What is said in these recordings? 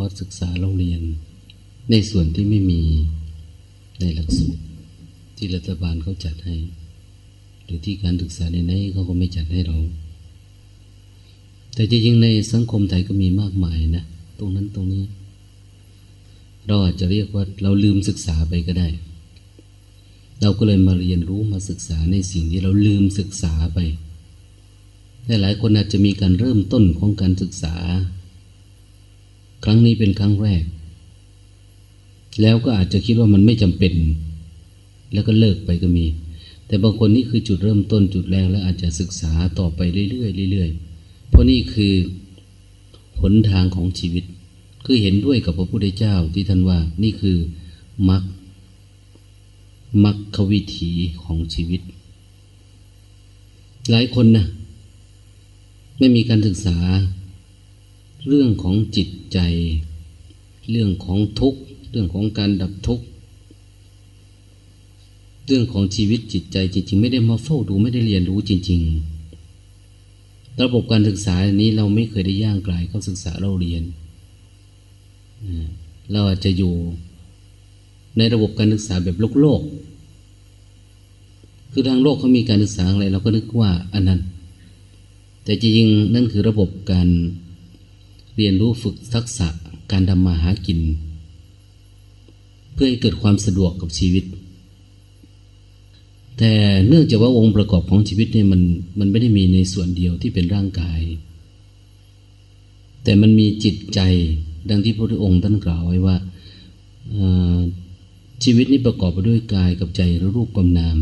อร์สศึกษาโรงเรียน ในส่วนที่ไม่มีในหลักสูตรที่รัฐบาลเขาจัดให้ หรือที่การศึกษาในนี้เขาก็ไม่จัดให้เรา แต่จริงๆในสังคมไทยก็มีมากมายนะ ตรงนั้นตรงนี้ เราอาจจะเรียกว่าเราลืมศึกษาไปก็ได้ เราก็เลยมาเรียนรู้มาศึกษาในสิ่งที่เราลืมศึกษาไปหลายคนอาจจะมีการเริ่มต้นของการศึกษา ครั้งนี้เป็นครั้งแรก แล้วก็อาจจะคิดว่ามันไม่จำเป็น แล้วก็เลิกไปก็มี แต่บางคนนี่คือจุดเริ่มต้นจุดแรกแล้วอาจจะศึกษาต่อไปเรื่อยๆเรื่อยๆเพราะนี่คือหนทางของชีวิต คือเห็นด้วยกับพระพุทธเจ้าที่ท่านว่านี่คือมรรคมรรควิถีของชีวิต หลายคนนะไม่มีการศึกษา เรื่องของจิตใจ เรื่องของทุกข์ เรื่องของการดับทุกข์ เรื่องของชีวิตจิตใจจริงๆ ไม่ได้มาเฝ้าดูไม่ได้เรียนรู้จริง ๆ ระบบการศึกษาอันนี้เราไม่เคยได้ย่างกลายเข้าศึกษาเราเรียน เราอาจจะอยู่ในระบบการศึกษาแบบโลกโลก คือทางโลกเขามีการศึกษาอะไรเราก็นึกว่าอันนั้น แต่จริงๆนั่นคือระบบการ เรียนรู้ฝึกทักษะการทำมาหากิน เพื่อให้เกิดความสะดวกกับชีวิต แต่เนื่องจากว่าองค์ประกอบของชีวิตเนี่ยมันมันไม่ได้มีในส่วนเดียวที่เป็นร่างกาย แต่มันมีจิตใจดังที่พระพุทธองค์ท่านกล่าวไว้ว่าชีวิตนี้ประกอบไปด้วยกายกับใจและรูปกำนาม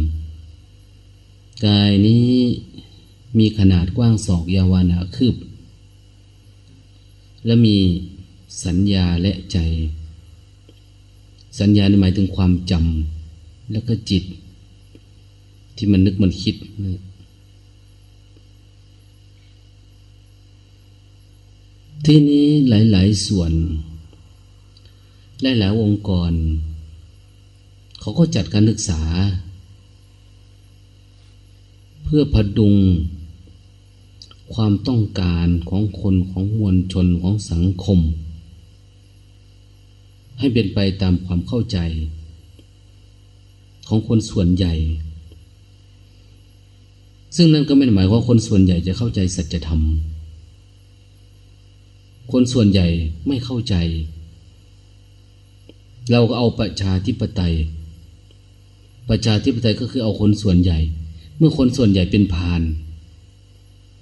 กายนี้มีขนาดกว้างศอกยาวานาคืบ และมีสัญญาและใจ สัญญาหมายถึงความจำแล้วก็จิต ที่มันนึกมันคิดนะที่นี้หลาย ๆ ส่วน หลาย ๆ องค์กร เขาก็จัดการศึกษา เพื่อพดุง ความต้องการของคนของมวลชนของสังคม ให้เป็นไปตามความเข้าใจ ของคนส่วนใหญ่ ซึ่งนั่นก็ไม่ได้หมายว่าคนส่วนใหญ่จะเข้าใจสัจธรรม คนส่วนใหญ่ไม่เข้าใจ เราก็เอาประชาธิปไตย ประชาธิปไตยก็คือเอาคนส่วนใหญ่ เมื่อคนส่วนใหญ่เป็นพาน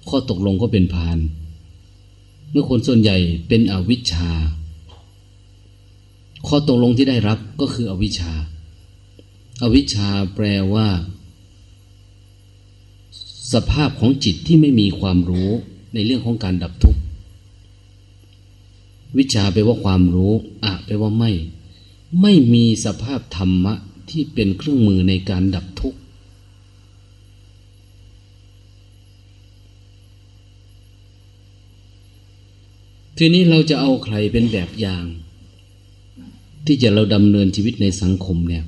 ข้อตกลงก็เป็นพาน เมื่อคนส่วนใหญ่เป็นอวิชชา ข้อตกลงที่ได้รับก็คืออวิชชาอวิชชาแปลว่า สภาพของจิตที่ไม่มีความรู้ในเรื่องของการดับทุกข์วิชาแปลว่าความรู้อะแปลว่าไม่ ไม่มีสภาพธรรมะที่เป็นเครื่องมือในการดับทุกข์ ทีนี้เราจะเอาใครเป็นแบบอย่าง ที่จะเราดำเนินชีวิตในสังคมเนี่ย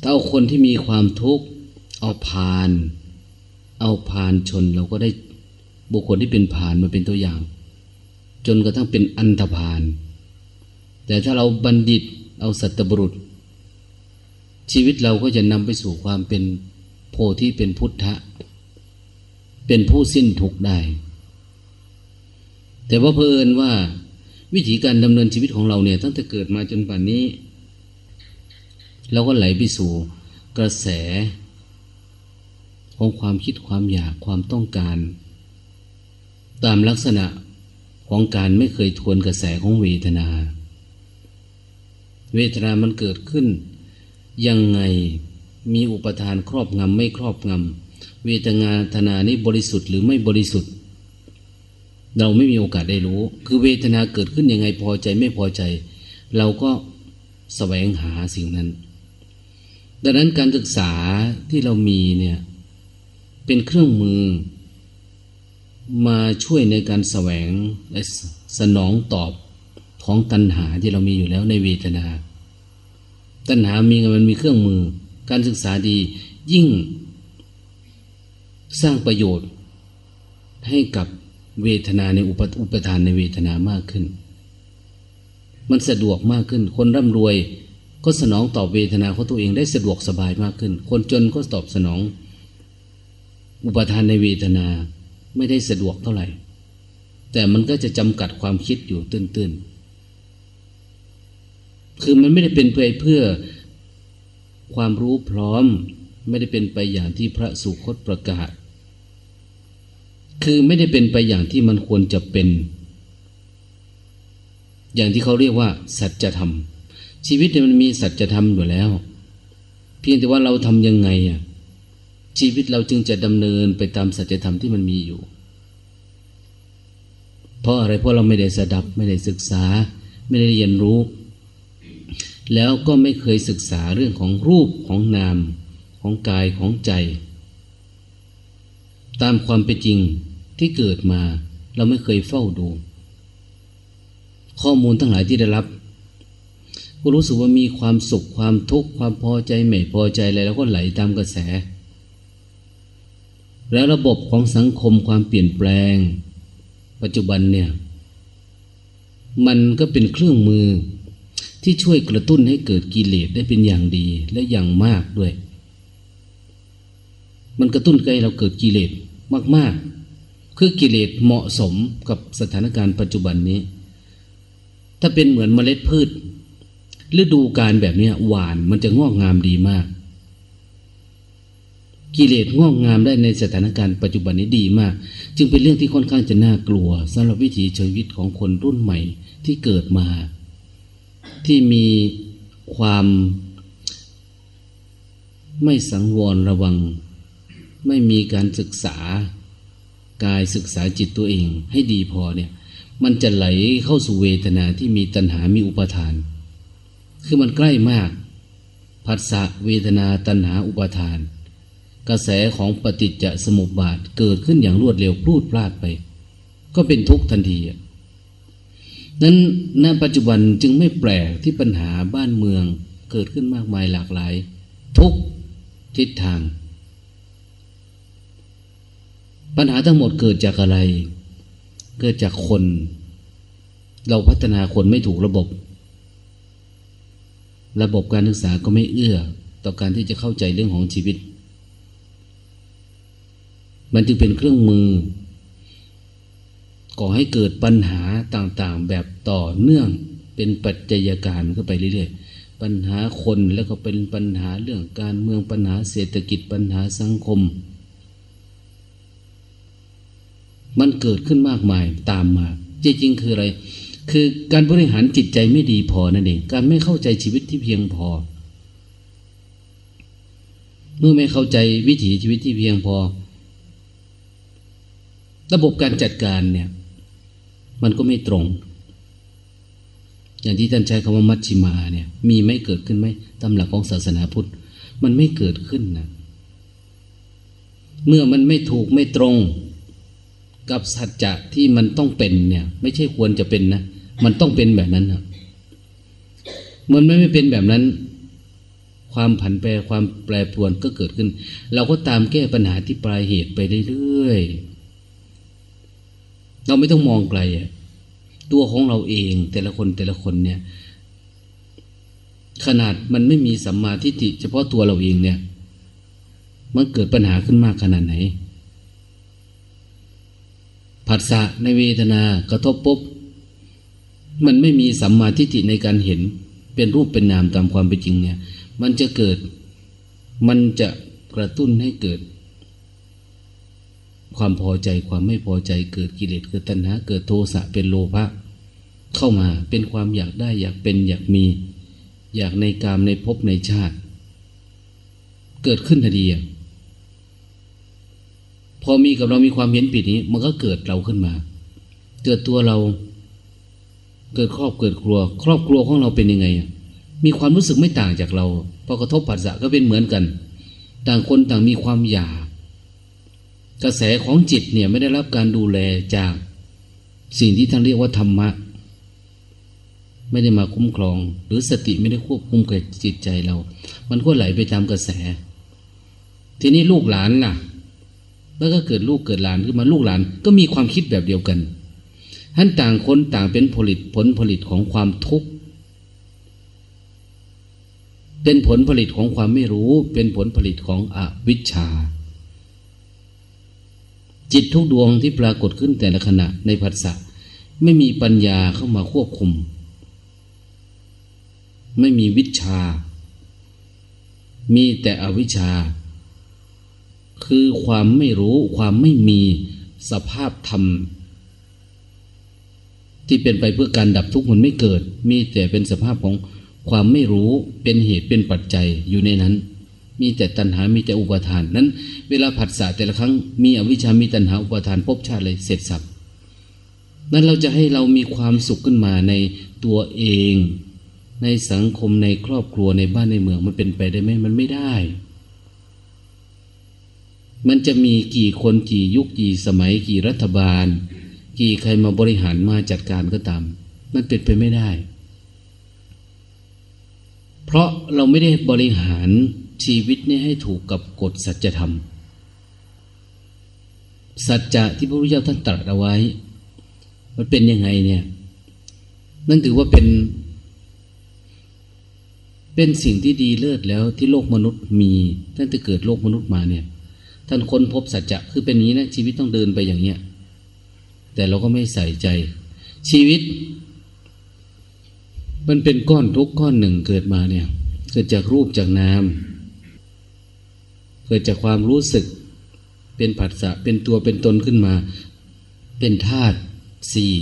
ถ้าเอาคนที่มีความทุกข์เอาพาน เอาพานชนเราก็ได้บุคคลที่เป็นพานมาเป็นตัวอย่าง จนกระทั่งเป็นอันธพาลแต่ถ้าเราบัณฑิตเอาสัตบุรุษ ชีวิตเราก็จะนำไปสู่ความเป็นโพธิเป็นพุทธะ เป็นผู้สิ้นทุกข์ได้ แต่ว่าเพลินว่าวิธีการดำเนินชีวิตของเราเนี่ยตั้งแต่เกิดมาจนป่านนี้ เราก็ไหลไปสู่กระแส ของความคิดความอยากความต้องการ ตามลักษณะของการไม่เคยทวนกระแสของเวทนา เวทนามันเกิดขึ้น ยังไงมีอุปทานครอบงำไม่ครอบงำเวทนาธนานี้บริสุทธิ์หรือไม่บริสุทธิ์ เราไม่มีโอกาสได้รู้ คือเวทนาเกิดขึ้นยังไงพอใจไม่พอใจ เราก็แสวงหาสิ่งนั้น ดังนั้นการศึกษาที่เรามีเนี่ยเป็นเครื่องมือ มาช่วยในการแสวงและสนองตอบของตัณหาที่เรามีอยู่แล้วในเวทนา ตัณหามีมันมีเครื่องมือ การศึกษาดียิ่งสร้างประโยชน์ให้กับ เวทนาในอุปอุปทานในเวทนามากขึ้น มันสะดวกมากขึ้น คนร่ำรวยก็สนองตอบเวทนาของตัวเองได้สะดวกสบายมากขึ้น คนจนก็ตอบสนอง อุปทานในเวทนาไม่ได้สะดวกเท่าไหร่ แต่มันก็จะจำกัดความคิดอยู่ตื้นๆ คือมันไม่ได้เป็นไปเพื่อความรู้พร้อม ไม่ได้เป็นไปอย่างที่พระสุคตประกาศ คือไม่ได้เป็นไปอย่างที่มันควรจะเป็น อย่างที่เขาเรียกว่า สัจธรรม ชีวิตมันมีสัจธรรมอยู่แล้ว เพียงแต่ว่าเราทำยังไงอะชีวิตเราจึงจะดำเนินไปตามสัจธรรมที่มันมีอยู่ เพราะอะไรเพราะเราไม่ได้สดับ ไม่ได้ศึกษา ไม่ได้เรียนรู้ แล้วก็ไม่เคยศึกษาเรื่องของรูปของนาม ของกายของใจ ตามความเป็นจริง ที่เกิดมา เราไม่เคยเฝ้าดู ข้อมูลทั้งหลายที่ได้รับก็รู้สึกว่ามีความสุขความทุกข์ความพอใจไม่พอใจอะไรแล้วก็ไหลตามกระแส แล้วระบบของสังคมความเปลี่ยนแปลง ปัจจุบันเนี่ย มันก็เป็นเครื่องมือที่ช่วยกระตุ้นให้เกิดกิเลสได้เป็นอย่างดีและอย่างมากด้วย มันกระตุ้นให้เราเกิดกิเลสมาก ๆ คือกิเลสเหมาะสมกับสถานการณ์ปัจจุบันนี้ ถ้าเป็นเหมือนเมล็ดพืชฤดูการแบบนี้หวานมันจะงอกงามดีมาก กิเลสงอกงามได้ในสถานการณ์ปัจจุบันนี้ดีมาก จึงเป็นเรื่องที่ค่อนข้างจะน่ากลัวสำหรับวิถีชีวิตของคนรุ่นใหม่ที่เกิดมา ที่มีความไม่สังวรระวัง ไม่มีการศึกษา กายศึกษาจิตตัวเองให้ดีพอเนี่ยมันจะไหลเข้าสู่เวทนาที่มีตัณหา มีอุปทาน คือมันใกล้มาก ผัสสะเวทนาตัณหาอุปทาน กระแสของปฏิจจสมุปบาทเกิดขึ้นอย่างรวดเร็วพลูดพลาดไป ก็เป็นทุกข์ทันทีนั้นณปัจจุบันจึงไม่แปลกที่ปัญหาบ้านเมืองเกิดขึ้นมากมายหลากหลาย ทุกทิศทาง ปัญหาทั้งหมดเกิดจากอะไร เกิดจากคน เราพัฒนาคนไม่ถูกระบบ ระบบการศึกษาก็ไม่เอื้อ ต่อการที่จะเข้าใจเรื่องของชีวิต มันจึงเป็นเครื่องมือ ก่อให้เกิดปัญหาต่างๆ แบบต่อเนื่องเป็นปัจจัยการเข้าไปเรื่อยๆ ปัญหาคนแล้วก็เป็นปัญหาเรื่องการเมืองปัญหาเศรษฐกิจปัญหาสังคม มันเกิดขึ้นมากมายตามมา จริงๆคืออะไร คือการบริหารจิตใจไม่ดีพอนั่นเอง การไม่เข้าใจชีวิตที่เพียงพอ เมื่อไม่เข้าใจวิถีชีวิตที่เพียงพอ ระบบการจัดการเนี่ย มันก็ไม่ตรง อย่างที่ท่านใช้คำว่ามัชชิมาเนี่ย มีไม่เกิดขึ้นไหมตามหลักของศาสนาพุทธ มันไม่เกิดขึ้นนะเมื่อมันไม่ถูกไม่ตรง กับสัจจะที่มันต้องเป็นเนี่ย ไม่ใช่ควรจะเป็นนะมันต้องเป็นแบบนั้นนะมันไม่ไม่เป็นแบบนั้น ความผันแปรความแปรปรวนก็เกิดขึ้น เราก็ตามแก้ปัญหาที่ปลายเหตุไปเรื่อยๆเราไม่ต้องมองไกลตัวของเราเองแต่ละคนแต่ละคนเนี่ย ขนาดมันไม่มีสัมมาทิฏฐิเฉพาะตัวเราเองเนี่ย มันเกิดปัญหาขึ้นมากขนาดไหน ผัสสะในเวทนากระทบปุ๊บมันไม่มีสัมมาทิฏฐิในการเห็นเป็นรูปเป็นนามตามความเป็นจริงเนี่ย มันจะเกิด มันจะกระตุ้นให้เกิด ความพอใจความไม่พอใจเกิดกิเลสเกิดตัณหาเกิดโทสะเป็นโลภะเข้ามาเป็นความอยากได้อยากเป็นอยากมี อยากในกามในภพในชาติ เกิดขึ้นทันที พอมีกับเรามีความเห็นผิดนี้ มันก็เกิดเราขึ้นมา เกิดตัวเรา เกิดครอบเกิดครัว ครอบครัวของเราเป็นยังไง มีความรู้สึกไม่ต่างจากเราพอกระทบผัสสะก็เป็นเหมือนกัน ต่างคนต่างมีความอยากกระแสของจิตเนี่ยไม่ได้รับการดูแลจากสิ่งที่ท่านเรียกว่าธรรมะ ไม่ได้มาคุ้มครอง หรือสติไม่ได้ควบคุมกับจิตใจเรา มันก็ไหลไปตามกระแส ทีนี้ลูกหลานล่ะ แล้วก็เกิดลูกเกิดหลานขึ้นมาลูกหลานก็มีความคิดแบบเดียวกันท่านต่างคนต่างเป็นผลิตผลผลิตของความทุกข์เป็นผลผลิตของความไม่รู้ เป็นผลผลิตของอวิชชา จิตทุกดวงที่ปรากฏขึ้นแต่ละขณะในผัสสะไม่มีปัญญาเข้ามาควบคุม ไม่มีวิชา มีแต่อวิชชา คือความไม่รู้ความไม่มีสภาพธรรม ที่เป็นไปเพื่อการดับทุกข์มันไม่เกิด มีแต่เป็นสภาพของความไม่รู้เป็นเหตุเป็นปัจจัยอยู่ในนั้น มีแต่ตัณหา มีแต่อุปทาน นั้น เวลาผัสสะแต่ละครั้งมีอวิชามีตัณหาอุปทานพบชาติเลยเสร็จสับนั้นเราจะให้เรามีความสุขขึ้นมาในตัวเอง ในสังคมในครอบครัวในบ้านในเมืองมันเป็นไปได้ไหมมันไม่ได้ มันจะมีกี่คนกี่ยุคกี่สมัยกี่รัฐบาล กี่ใครมาบริหารมาจัดการก็ตาม มันเป็นไปไม่ได้ เพราะเราไม่ได้บริหารชีวิตนี้ให้ถูกกับกฎสัจธรรม สัจจะที่พระพุทธเจ้าท่านตรัสเอาไว้ มันเป็นยังไงเนี่ย นั่นถือว่าเป็น เป็นสิ่งที่ดีเลิศแล้วที่โลกมนุษย์มีตั้งแต่เกิดโลกมนุษย์มาเนี่ย ท่านค้นพบสัจจะคือเป็นนี้นะชีวิตต้องเดินไปอย่างเนี้ย แต่เราก็ไม่ใส่ใจ ชีวิต มันเป็นก้อนทุกก้อนหนึ่งเกิดมาเนี่ย เกิดจากรูปจากนามเกิดจากความรู้สึก เป็นผัสสะเป็นตัวเป็นตนขึ้นมา เป็นธาตุสี่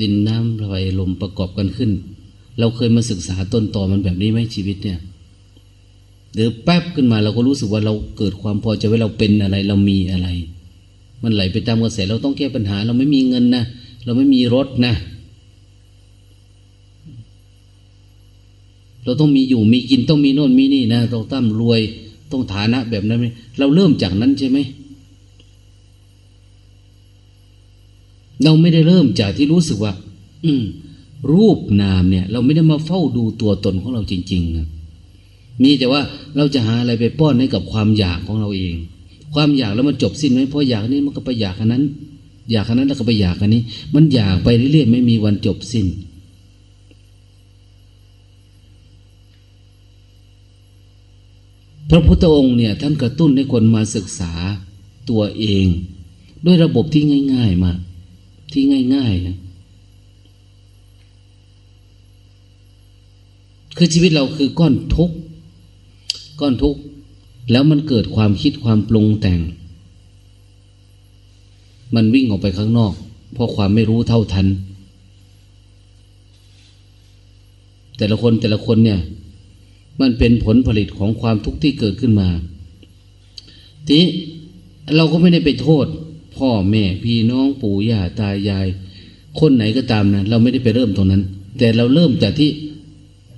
ดินน้ำไฟลมประกอบกันขึ้น เราเคยมาศึกษาต้นต่อมันแบบนี้ไหมชีวิตเนี่ย เดี๋ยวแป๊บขึ้นมาเราก็รู้สึกว่าเราเกิดความพอใจว่าเราเป็นอะไร เรามีอะไร มันไหลไปตามกระแสเราต้องแก้ปัญหา เราไม่มีเงินนะเราไม่มีรถนะ เราต้องมีอยู่มีกินต้องมีโน่นมีนี่นะเราตั้มรวยต้องฐานะแบบนั้นไหมเราเริ่มจากนั้นใช่ไหมเราไม่ได้เริ่มจากที่รู้สึกว่า อืม รูปนามเนี่ย เราไม่ได้มาเฝ้าดูตัวตนของเราจริง ๆ นะ มีแต่ว่าเราจะหาอะไรไปป้อนให้กับความอยากของเราเอง ความอยากแล้วมันจบสิ้นไหมเพราะอยากนี้มันก็ไปอยากอันนั้น อยากอันนั้นแล้วก็ไปอยากอันนี้ มันอยากไปเรื่อยๆไม่มีวันจบสิ้น พระพุทธองค์เนี่ยท่านกระตุ้นให้คนมาศึกษาตัวเอง ด้วยระบบที่ง่าย ๆมาที่ง่ายๆนะคือชีวิตเราคือก้อนทุก ก้อนทุกข์ แล้วมันเกิดความคิดความปรุงแต่ง มันวิ่งออกไปข้างนอก เพราะความไม่รู้เท่าทัน แต่ละคนแต่ละคนเนี่ย มันเป็นผลผลิตของความทุกข์ที่เกิดขึ้นมา ทีเราก็ไม่ได้ไปโทษ พ่อแม่พี่น้องปู่ย่าตายาย คนไหนก็ตามนะเราไม่ได้ไปเริ่มตรงนั้น แต่เราเริ่มจากที่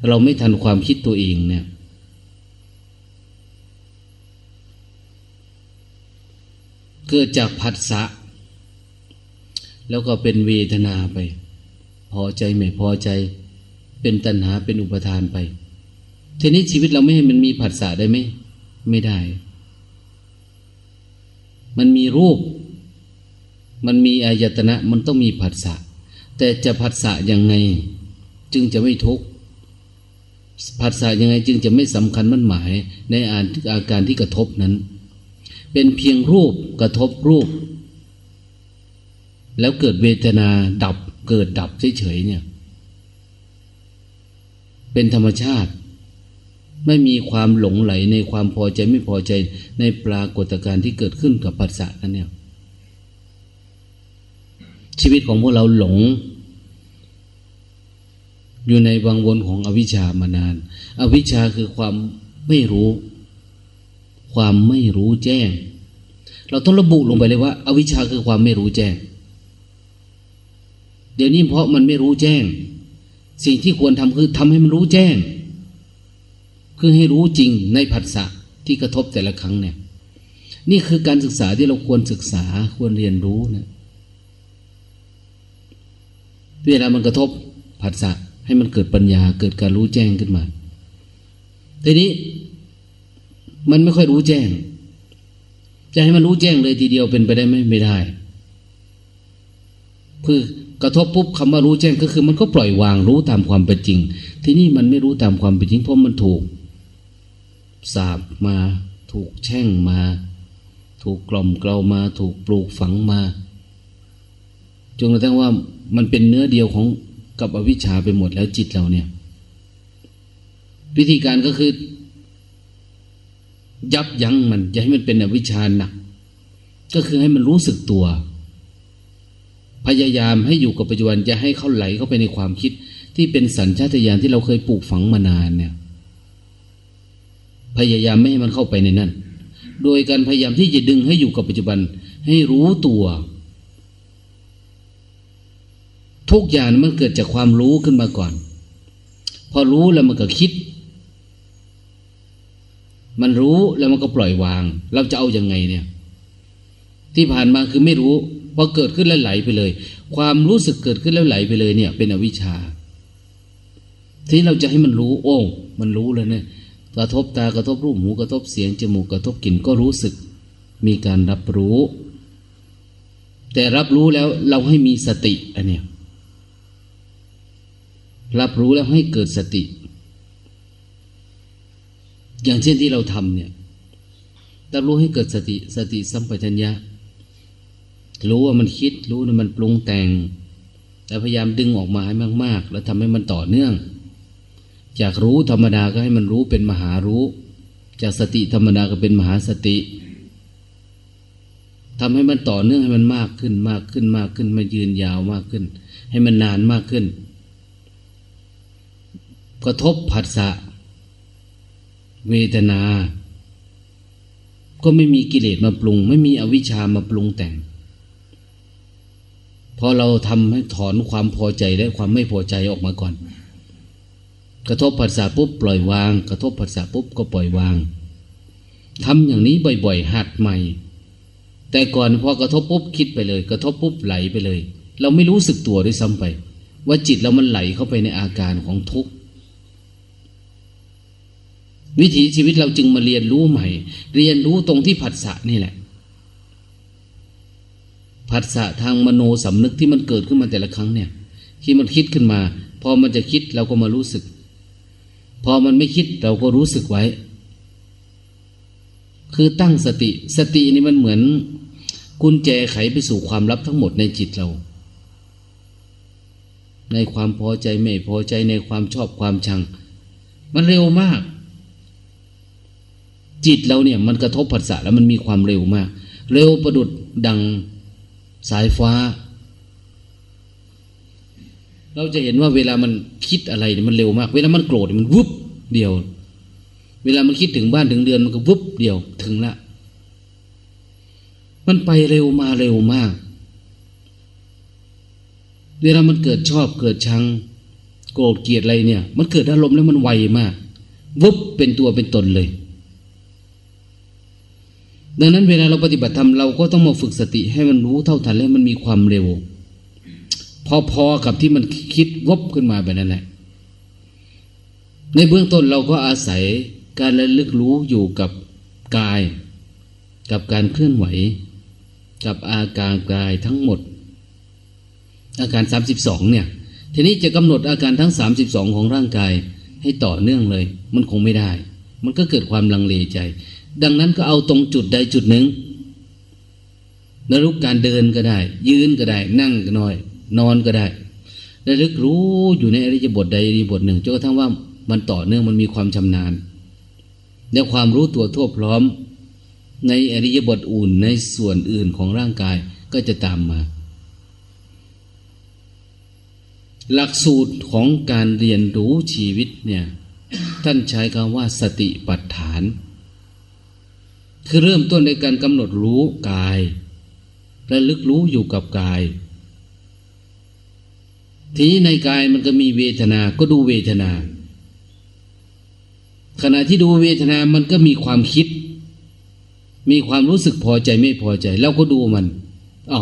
เราไม่ทันความคิดตัวเองเนี่ย เกิดจากผัสสะแล้วก็เป็นเวทนาไป พอใจไม่พอใจ เป็นตัณหาเป็นอุปทานไป ทีนี้ชีวิตเราไม่ให้มันมีผัสสะได้ไหมไม่ได้ มันมีรูป มันมีอายตนะมันต้องมีผัสสะแต่จะผัสสะยังไง จึงจะไม่ทุกข์ผัสสะยังไงจึงจะไม่สำคัญมั่นหมายในอาการที่กระทบนั้น เป็นเพียงรูปกระทบรูป แล้วเกิดเวทนาดับเกิดดับเฉยๆเนี่ย เป็นธรรมชาติ ไม่มีความหลงไหลในความพอใจไม่พอใจในปรากฏการณ์ที่เกิดขึ้นกับปัสสะนั้นเนี่ย ชีวิตของพวกเราหลง อยู่ในวังวนของอวิชชามานาน อวิชชาคือความไม่รู้ ความไม่รู้แจ้ง เราต้องระบุลงไปเลยว่าอาวิชชาคือความไม่รู้แจ้ง เดี๋ยวนี้เพราะมันไม่รู้แจ้ง สิ่งที่ควรทำคือทำให้มันรู้แจ้ง คือให้รู้จริงในผัสสะที่กระทบแต่ละครั้งเนี่ย นี่คือการศึกษาที่เราควรศึกษาควรเรียนรู้นะเวลามันกระทบผัสสะให้มันเกิดปัญญาเกิดการรู้แจ้งขึ้นมา ทีนี้ มันไม่ค่อยรู้แจ้ง จะให้มันรู้แจ้งเลยทีเดียวเป็นไปได้ไหมไม่ได้คือกระทบปุ๊บคำว่ารู้แจ้งก็คือ มันก็ปล่อยวางรู้ตามความเป็นจริง ที่นี่มันไม่รู้ตามความเป็นจริงเพราะมันถูกสาบมา ถูกแช่งมา ถูกกล่อมเกลามา ถูกปลูกฝังมาจนกระทั่งว่ามันเป็นเนื้อเดียวของกับอวิชชาไปหมดแล้วจิตเราเนี่ย วิธีการก็คือ ยับยั้งมัน อย่าให้มันเป็นอวิชชาหนัก ก็คือให้มันรู้สึกตัว พยายามให้อยู่กับปัจจุบันจะให้เขาไหลเข้าไปในความคิด ที่เป็นสัญชาตญาณที่เราเคยปลูกฝังมานานเนี่ย พยายามไม่ให้มันเข้าไปในนั้น โดยการพยายามที่จะดึงให้อยู่กับปัจจุบัน ให้รู้ตัว ทุกอย่างมันเกิดจากความรู้ขึ้นมาก่อน พอรู้แล้วมันก็คิด มันรู้แล้วมันก็ปล่อยวาง เราจะเอาอยัางไงเนี่ย ที่ผ่านมาคือไม่รู้พอเกิดขึ้นแล้วไหลไปเลย ความรู้สึกเกิดขึ้นแล้วไหลไปเลยเนี่ย เป็นอวิชชา ที่เราจะให้มันรู้ โอ้มันรู้เลยเนี่ยกระทบตากระทบรูปหูกระทบเสียงจมูกกระทบกลิ่นก็รู้สึก มีการรับรู้ แต่รับรู้แล้วเราให้มีสติอันเนี้ยรับรู้แล้วให้เกิดสติ อย่างเช่นที่เราทำเนี่ยรับรู้ให้เกิดสติสติสัมปชัญญะ รู้ว่ามันคิด รู้ว่ามันปรุงแต่ง แต่พยายามดึงออกมาให้มาก ๆ แล้วทำให้มันต่อเนื่อง จากรู้ธรรมดาก็ให้มันรู้เป็นมหารู้ จากสติธรรมดาก็เป็นมหาสติทำให้มันต่อเนื่องให้มันมากขึ้นมากขึ้นมากขึ้นมายืนยาวมากขึ้น ให้มันนานมากขึ้น กระทบผัสสะ เวทนา ก็ไม่มีกิเลสมาปรุง ไม่มีอวิชชามาปรุงแต่งพอเราทำให้ถอนความพอใจและความไม่พอใจออกมาก่อน กระทบผัสสะปุ๊บปล่อยวาง กระทบผัสสะปุ๊บก็ปล่อยวางทำอย่างนี้บ่อยๆ หัดใหม่ แต่ก่อนพอกระทบปุ๊บคิดไปเลย กระทบปุ๊บไหลไปเลย เราไม่รู้สึกตัวด้วยซ้ำไป ว่าจิตเรามันไหลเข้าไปในอาการของทุกข์ วิถีชีวิตเราจึงมาเรียนรู้ใหม่ เรียนรู้ตรงที่ผัสสะนี่แหละผัสสะทางมโนสำนึกที่มันเกิดขึ้นมาแต่ละครั้งเนี่ย ที่มันคิดขึ้นมา พอมันจะคิดเราก็มารู้สึก พอมันไม่คิดเราก็รู้สึกไว้ คือตั้งสติ สตินี่มันเหมือนกุญแจไขไปสู่ความลับทั้งหมดในจิตเรา ในความพอใจไม่พอใจในความชอบความชัง มันเร็วมาก จิตเราเนี่ยมันกระทบผัสสะแล้วมันมีความเร็วมาก เร็วประดุดดังสายฟ้า เราจะเห็นว่าเวลามันคิดอะไรมันเร็วมาก เวลามันโกรธมันวุบเดียว เวลามันคิดถึงบ้านถึงเดือนมันก็วุบเดียวถึงละ มันไปเร็วมาเร็วมาก เวลามันเกิดชอบเกิดชัง โกรธเกลียดอะไรเนี่ย มันเกิดอารมณ์แล้วมันไวมากวุบเป็นตัวเป็นตนเลย ดังนั้นเวลาเราปฏิบัติธรรมเราก็ต้องมาฝึกสติให้มันรู้เท่าทันและมันมีความเร็ว พอๆกับที่มันคิดวบขึ้นมาแบบนั้นแหละ ในเบื้องต้นเราก็อาศัยการระลึกรู้อยู่กับกาย กับการเคลื่อนไหว กับอาการกายทั้งหมด อาการ 32 เนี่ย ทีนี้จะกำหนดอาการทั้ง 32 ของร่างกายให้ต่อเนื่องเลย มันคงไม่ได้ มันก็เกิดความลังเลใจ ดังนั้นก็เอาตรงจุดใดจุดหนึ่งระลึกการเดินก็ได้ ยืนก็ได้ นั่งก็น้อย นอนก็ได้ระลึกรู้อยู่ในอริยบทใดอริยบทหนึ่งจนกระทั่งว่ามันต่อเนื่องมันมีความชำนาญและความรู้ตัวทั่วพร้อม ในอริยบทอื่นในส่วนอื่นของร่างกายก็จะตามมา หลักสูตรของการเรียนรู้ชีวิตเนี่ย ท่านใช้คำว่าสติปัฏฐาน คือเริ่มต้นในการกำหนดรู้กายและลึกรู้อยู่กับกาย ทีนี้ในกายมันก็มีเวทนา ก็ดูเวทนา ขณะที่ดูเวทนามันก็มีความคิด มีความรู้สึกพอใจไม่พอใจ แล้วก็ดูมันอ๋อ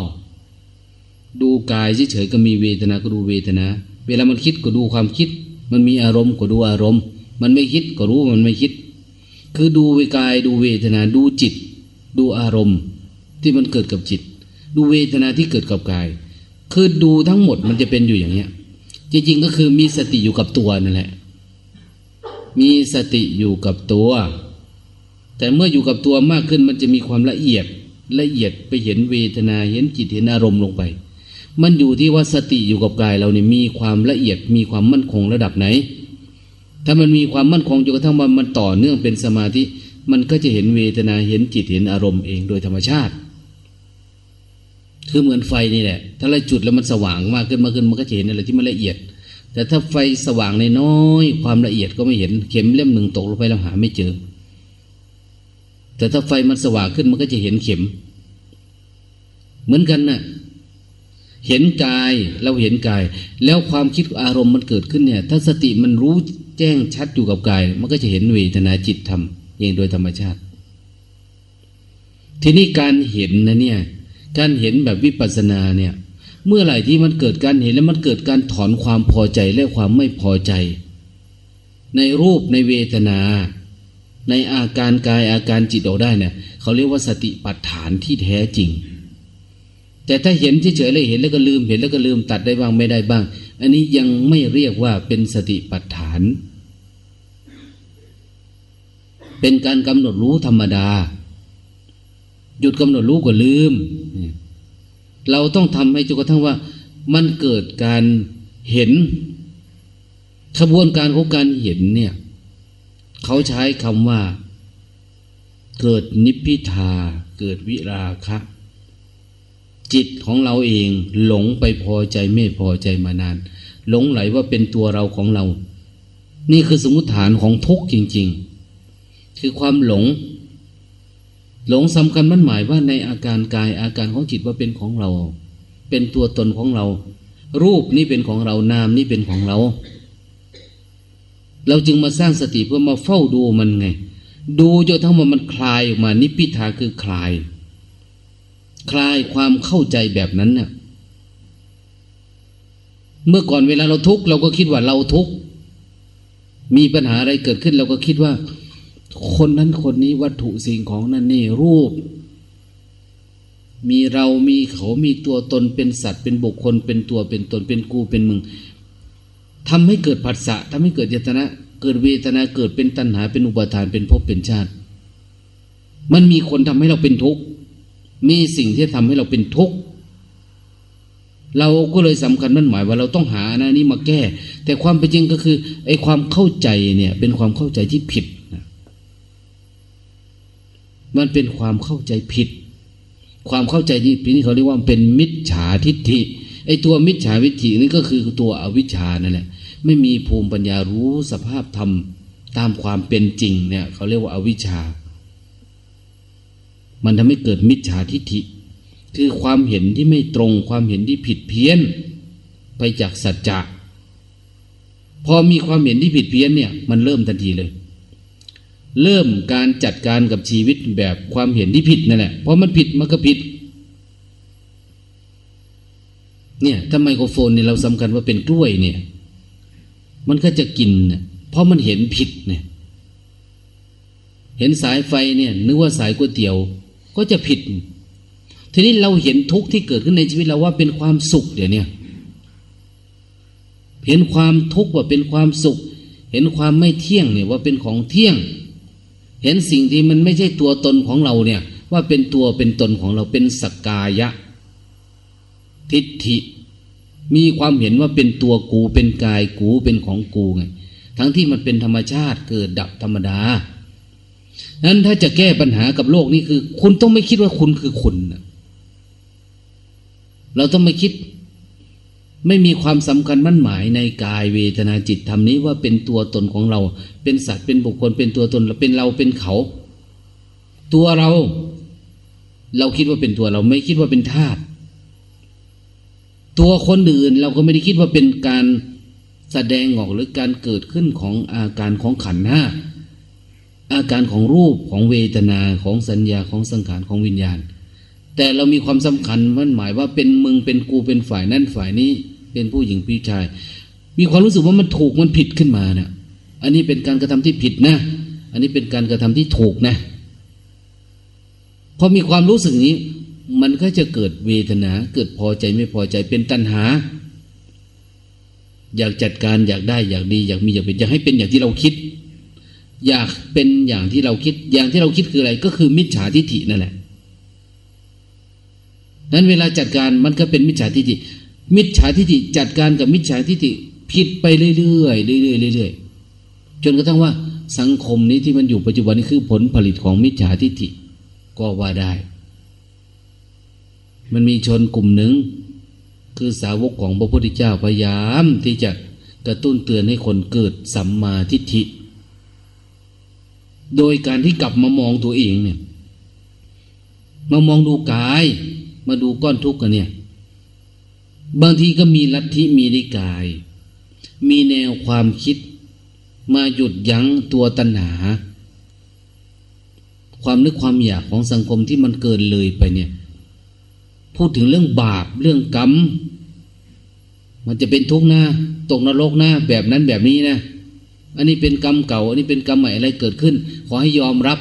ดูกายเฉยๆก็มีเวทนาก็ดูเวทนา เวลามันคิดก็ดูความคิด มันมีอารมณ์ก็ดูอารมณ์ มันไม่คิดก็รู้มันไม่คิด คือดูเวกายดูเวทนาดูจิต ดูอารมณ์ ที่มันเกิดกับจิต ดูเวทนาที่เกิดกับกาย คือดูทั้งหมดมันจะเป็นอยู่อย่างเนี้ย จริงๆก็คือมีสติอยู่กับตัวนั่นแหละ มีสติอยู่กับตัว แต่เมื่ออยู่กับตัวมากขึ้นมันจะมีความละเอียดละเอียดไปเห็นเวทนาเห็นจิตเห็นอารมณ์ลงไป มันอยู่ที่ว่าสติอยู่กับกายเราเนี่ยมีความละเอียดมีความมั่นคงระดับไหน ถ้ามันมีความมั่นคงจนกระทั่งมันมันต่อเนื่องเป็นสมาธิ มันก็จะเห็นเวทนาเห็นจิตเห็นอารมณ์เองโดยธรรมชาติ คือเหมือนไฟนี่แหละ ถ้าเราจุดแล้วมันสว่างมากขึ้นมากขึ้นมันก็จะเห็นอะไรที่มันละเอียด แต่ถ้าไฟสว่างในน้อยความละเอียดก็ไม่เห็นเข็มเล่มหนึ่งตกลงไปเราหาไม่เจอ แต่ถ้าไฟมันสว่างขึ้นมันก็จะเห็นเข็ม เหมือนกันนะ่ะเห็นกายเราเห็นกาย แล้วความคิดอารมณ์มันเกิดขึ้นเนี่ย ถ้าสติมันรู้ แจ้งชัดอยู่กับกาย มันก็จะเห็นเวทนาจิตธรรมเองโดยธรรมชาติ ทีนี้การเห็นนะเนี่ย การเห็นแบบวิปัสสนาเนี่ย เมื่อไหร่ที่มันเกิดการเห็นแล้วมันเกิดการถอนความพอใจและความไม่พอใจ ในรูปในเวทนา ในอาการกายอาการจิตออกได้เนี่ยเขาเรียกว่าสติปัฏฐานที่แท้จริง แต่ถ้าเห็นเฉยๆเลยเห็นแล้วก็ลืมเห็นแล้วก็ลืมตัดได้บ้างไม่ได้บ้าง อันนี้ยังไม่เรียกว่าเป็นสติปัฏฐาน เป็นการกำหนดรู้ธรรมดา หยุดกำหนดรู้ก็ลืม เราต้องทำให้จนกระทั่งว่า มันเกิดการเห็นขบวนการของการเห็นเนี่ย เขาใช้คำว่า เกิดนิพพิทา เกิดวิราคะ จิตของเราเองหลงไปพอใจไม่พอใจมานาน หลงไหลว่าเป็นตัวเราของเรา นี่คือสมมติฐานของทุกข์จริง ๆ คือความหลง หลงสำคัญมันหมายว่าในอาการกายอาการของจิตว่าเป็นของเรา เป็นตัวตนของเรา รูปนี่เป็นของเรานามนี่เป็นของเรา เราจึงมาสร้างสติเพื่อมาเฝ้าดูมันไง ดูจนทั้งหมดมันคลายออกมา นิพิทาคือคลาย คลายความเข้าใจแบบนั้นเน่ะเมื่อก่อนเวลาเราทุกข์เราก็คิดว่าเราทุกข์มีปัญหาอะไรเกิดขึ้น เราก็คิดว่า คนนั้นคนนี้วัตถุสิ่งของนั่นนี่รูป มีเรามีเขามีตัวตนเป็นสัตว์เป็นบุคคล เป็นตัวเป็นตนเป็นกูเป็นมึงทำให้เกิดผัสสะทำให้เกิดยตนะ เกิดเวทนาเกิดเป็นตัณหาเป็นอุปาทานเป็นภพเป็นชาติ มันมีคนทำให้เราเป็นทุกข์มีสิ่งที่ทำให้เราเป็นทุกข์เราก็เลยสำคัญนั่นหมายว่าเราต้องหานะนี้มาแก้ แต่ความเป็นจริงก็คือไอ้ความเข้าใจเนี่ย เป็นความเข้าใจที่ผิด มันเป็นความเข้าใจผิด ความเข้าใจที่พี่นี่เขาเรียกว่าเป็นมิจฉาทิฏฐิไอ้ตัวมิจฉาวิถีนี่ก็คือตัวอวิชชานั่นแหละไม่มีภูมิปัญญารู้สภาพธรรมตามความเป็นจริงเนี่ยเขาเรียกว่าอาวิชชา มันทำให้เกิดมิจฉาทิฏฐิ คือความเห็นที่ไม่ตรงความเห็นที่ผิดเพี้ยน ไปจากสัจจะพอมีความเห็นที่ผิดเพี้ยนเนี่ย มันเริ่มทันทีเลย เริ่มการจัดการกับชีวิตแบบความเห็นที่ผิดนั่นแหละเพราะมันผิดมันก็ผิด เนี่ยถ้าไมโครโฟนเนี่ยเราสำคัญว่าเป็นกล้วยเนี่ย มันก็จะกินเนี่ยเพราะมันเห็นผิดเนี่ย เห็นสายไฟเนี่ย นึกว่าสายก๋วยเตี๋ยว ก็จะผิด ทีนี้เราเห็นทุกข์ที่เกิดขึ้นในชีวิตเราว่าเป็นความสุขเดี๋ยวนี้เห็นความทุกข์ว่าเป็นความสุข เห็นความไม่เที่ยงเนี่ยว่าเป็นของเที่ยง เห็นสิ่งที่มันไม่ใช่ตัวตนของเราเนี่ย ว่าเป็นตัวเป็นตนของเราเป็นสกกายะ ทิฏฐิ มีความเห็นว่าเป็นตัวกูเป็นกายกูเป็นของกูไง ทั้งที่มันเป็นธรรมชาติเกิดดับธรรมดานั้นถ้าจะแก้ปัญหากับโลกนี้คือ คุณต้องไม่คิดว่าคุณคือคุณเราต้องไม่คิด ไม่มีความสำคัญมั่นหมายในกายเวทนาจิตธรรมนี้ว่าเป็นตัวตนของเรา เป็นสัตว์เป็นบุคคลเป็นตัวตนเราเป็นเราเป็นเขา ตัวเรา เราคิดว่าเป็นตัวเราไม่คิดว่าเป็นธาตุตัวคนอื่นเราก็ไม่ได้คิดว่าเป็นการแสดงออกหรือการเกิดขึ้นของอาการของขันห้าอาการของรูปของเวทนาของสัญญาของสังขารของวิญญาณ แต่เรามีความสำคัญมันหมายว่าเป็นมึงเป็นกูเป็นฝ่ายนั่นฝ่ายนี้ เป็นผู้หญิงพี่ชาย มีความรู้สึกว่ามันถูกมันผิดขึ้นมาเนะ่ะอันนี้เป็นการกระทำที่ผิดนะ อันนี้เป็นการกระทำที่ถูกนะพอมีความรู้สึกนี้ มันก็จะเกิดเวทนา เกิดพอใจไม่พอใจเป็นตัณหา อยากจัดการอยากได้อยากดี อยากมีอยากเป็นอยากให้เป็นอย่างที่เราคิด อยากเป็นอย่างที่เราคิด อย่างที่เราคิดคืออะไร ก็คือมิจฉาทิฏฐินั่นแหละ นั้นเวลาจัดการมันก็เป็นมิจฉาทิฏฐิ มิจฉาทิฏฐิจัดการกับมิจฉาทิฏฐิผิดไปเรื่อยๆเรื่อยๆเรื่อยๆจนกระทั่งว่าสังคมนี้ที่มันอยู่ปัจจุบันนี้คือผลผลิตของมิจฉาทิฏฐิก็ว่าได้ มันมีชนกลุ่มหนึ่ง คือสาวกของพระพุทธเจ้าพยายามที่จะกระตุ้นเตือนให้คนเกิดสัมมาทิฏฐิ โดยการที่กลับมามองตัวเองเนี่ย มามองดูกาย มาดูก้อนทุกข์กันเนี่ย บางทีก็มีลัทธิมีนิกาย มีแนวความคิด มาหยุดยั้งตัวตัณหา ความนึกความอยากของสังคมที่มันเกินเลยไปเนี่ย พูดถึงเรื่องบาปเรื่องกรรม มันจะเป็นทุกข์นะตกนรกนะแบบนั้นแบบนี้นะอันนี้เป็นกรรมเก่า อันนี้เป็นกรรมใหม่อะไรเกิดขึ้น ขอให้ยอมรับ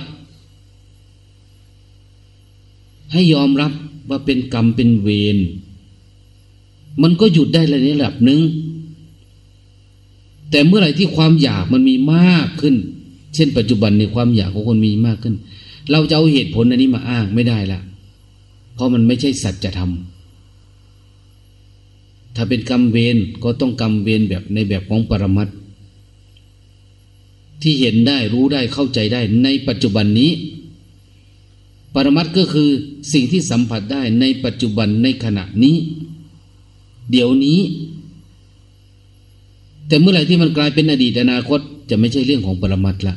ให้ยอมรับ ว่าเป็นกรรมเป็นเวรมันก็หยุดได้ในระดับหนึ่งแต่เมื่อไหร่ที่ความอยากมันมีมากขึ้น เช่น ปัจจุบันในความอยากของคนมีมากขึ้น เราจะเอาเหตุผลอันนี้มาอ้างไม่ได้ละเพราะมันไม่ใช่สัจธรรมถ้าเป็นกรรมเวรก็ต้องกรรมเวรแบบในแบบของปรมัตที่เห็นได้รู้ได้เข้าใจได้ในปัจจุบันนี้ ปรมัตก็คือสิ่งที่สัมผัสได้ในปัจจุบันในขณะนี้ เดี๋ยวนี้ แต่เมื่อไหร่ที่มันกลายเป็นอดีตอนาคตจะไม่ใช่เรื่องของปรมัตละ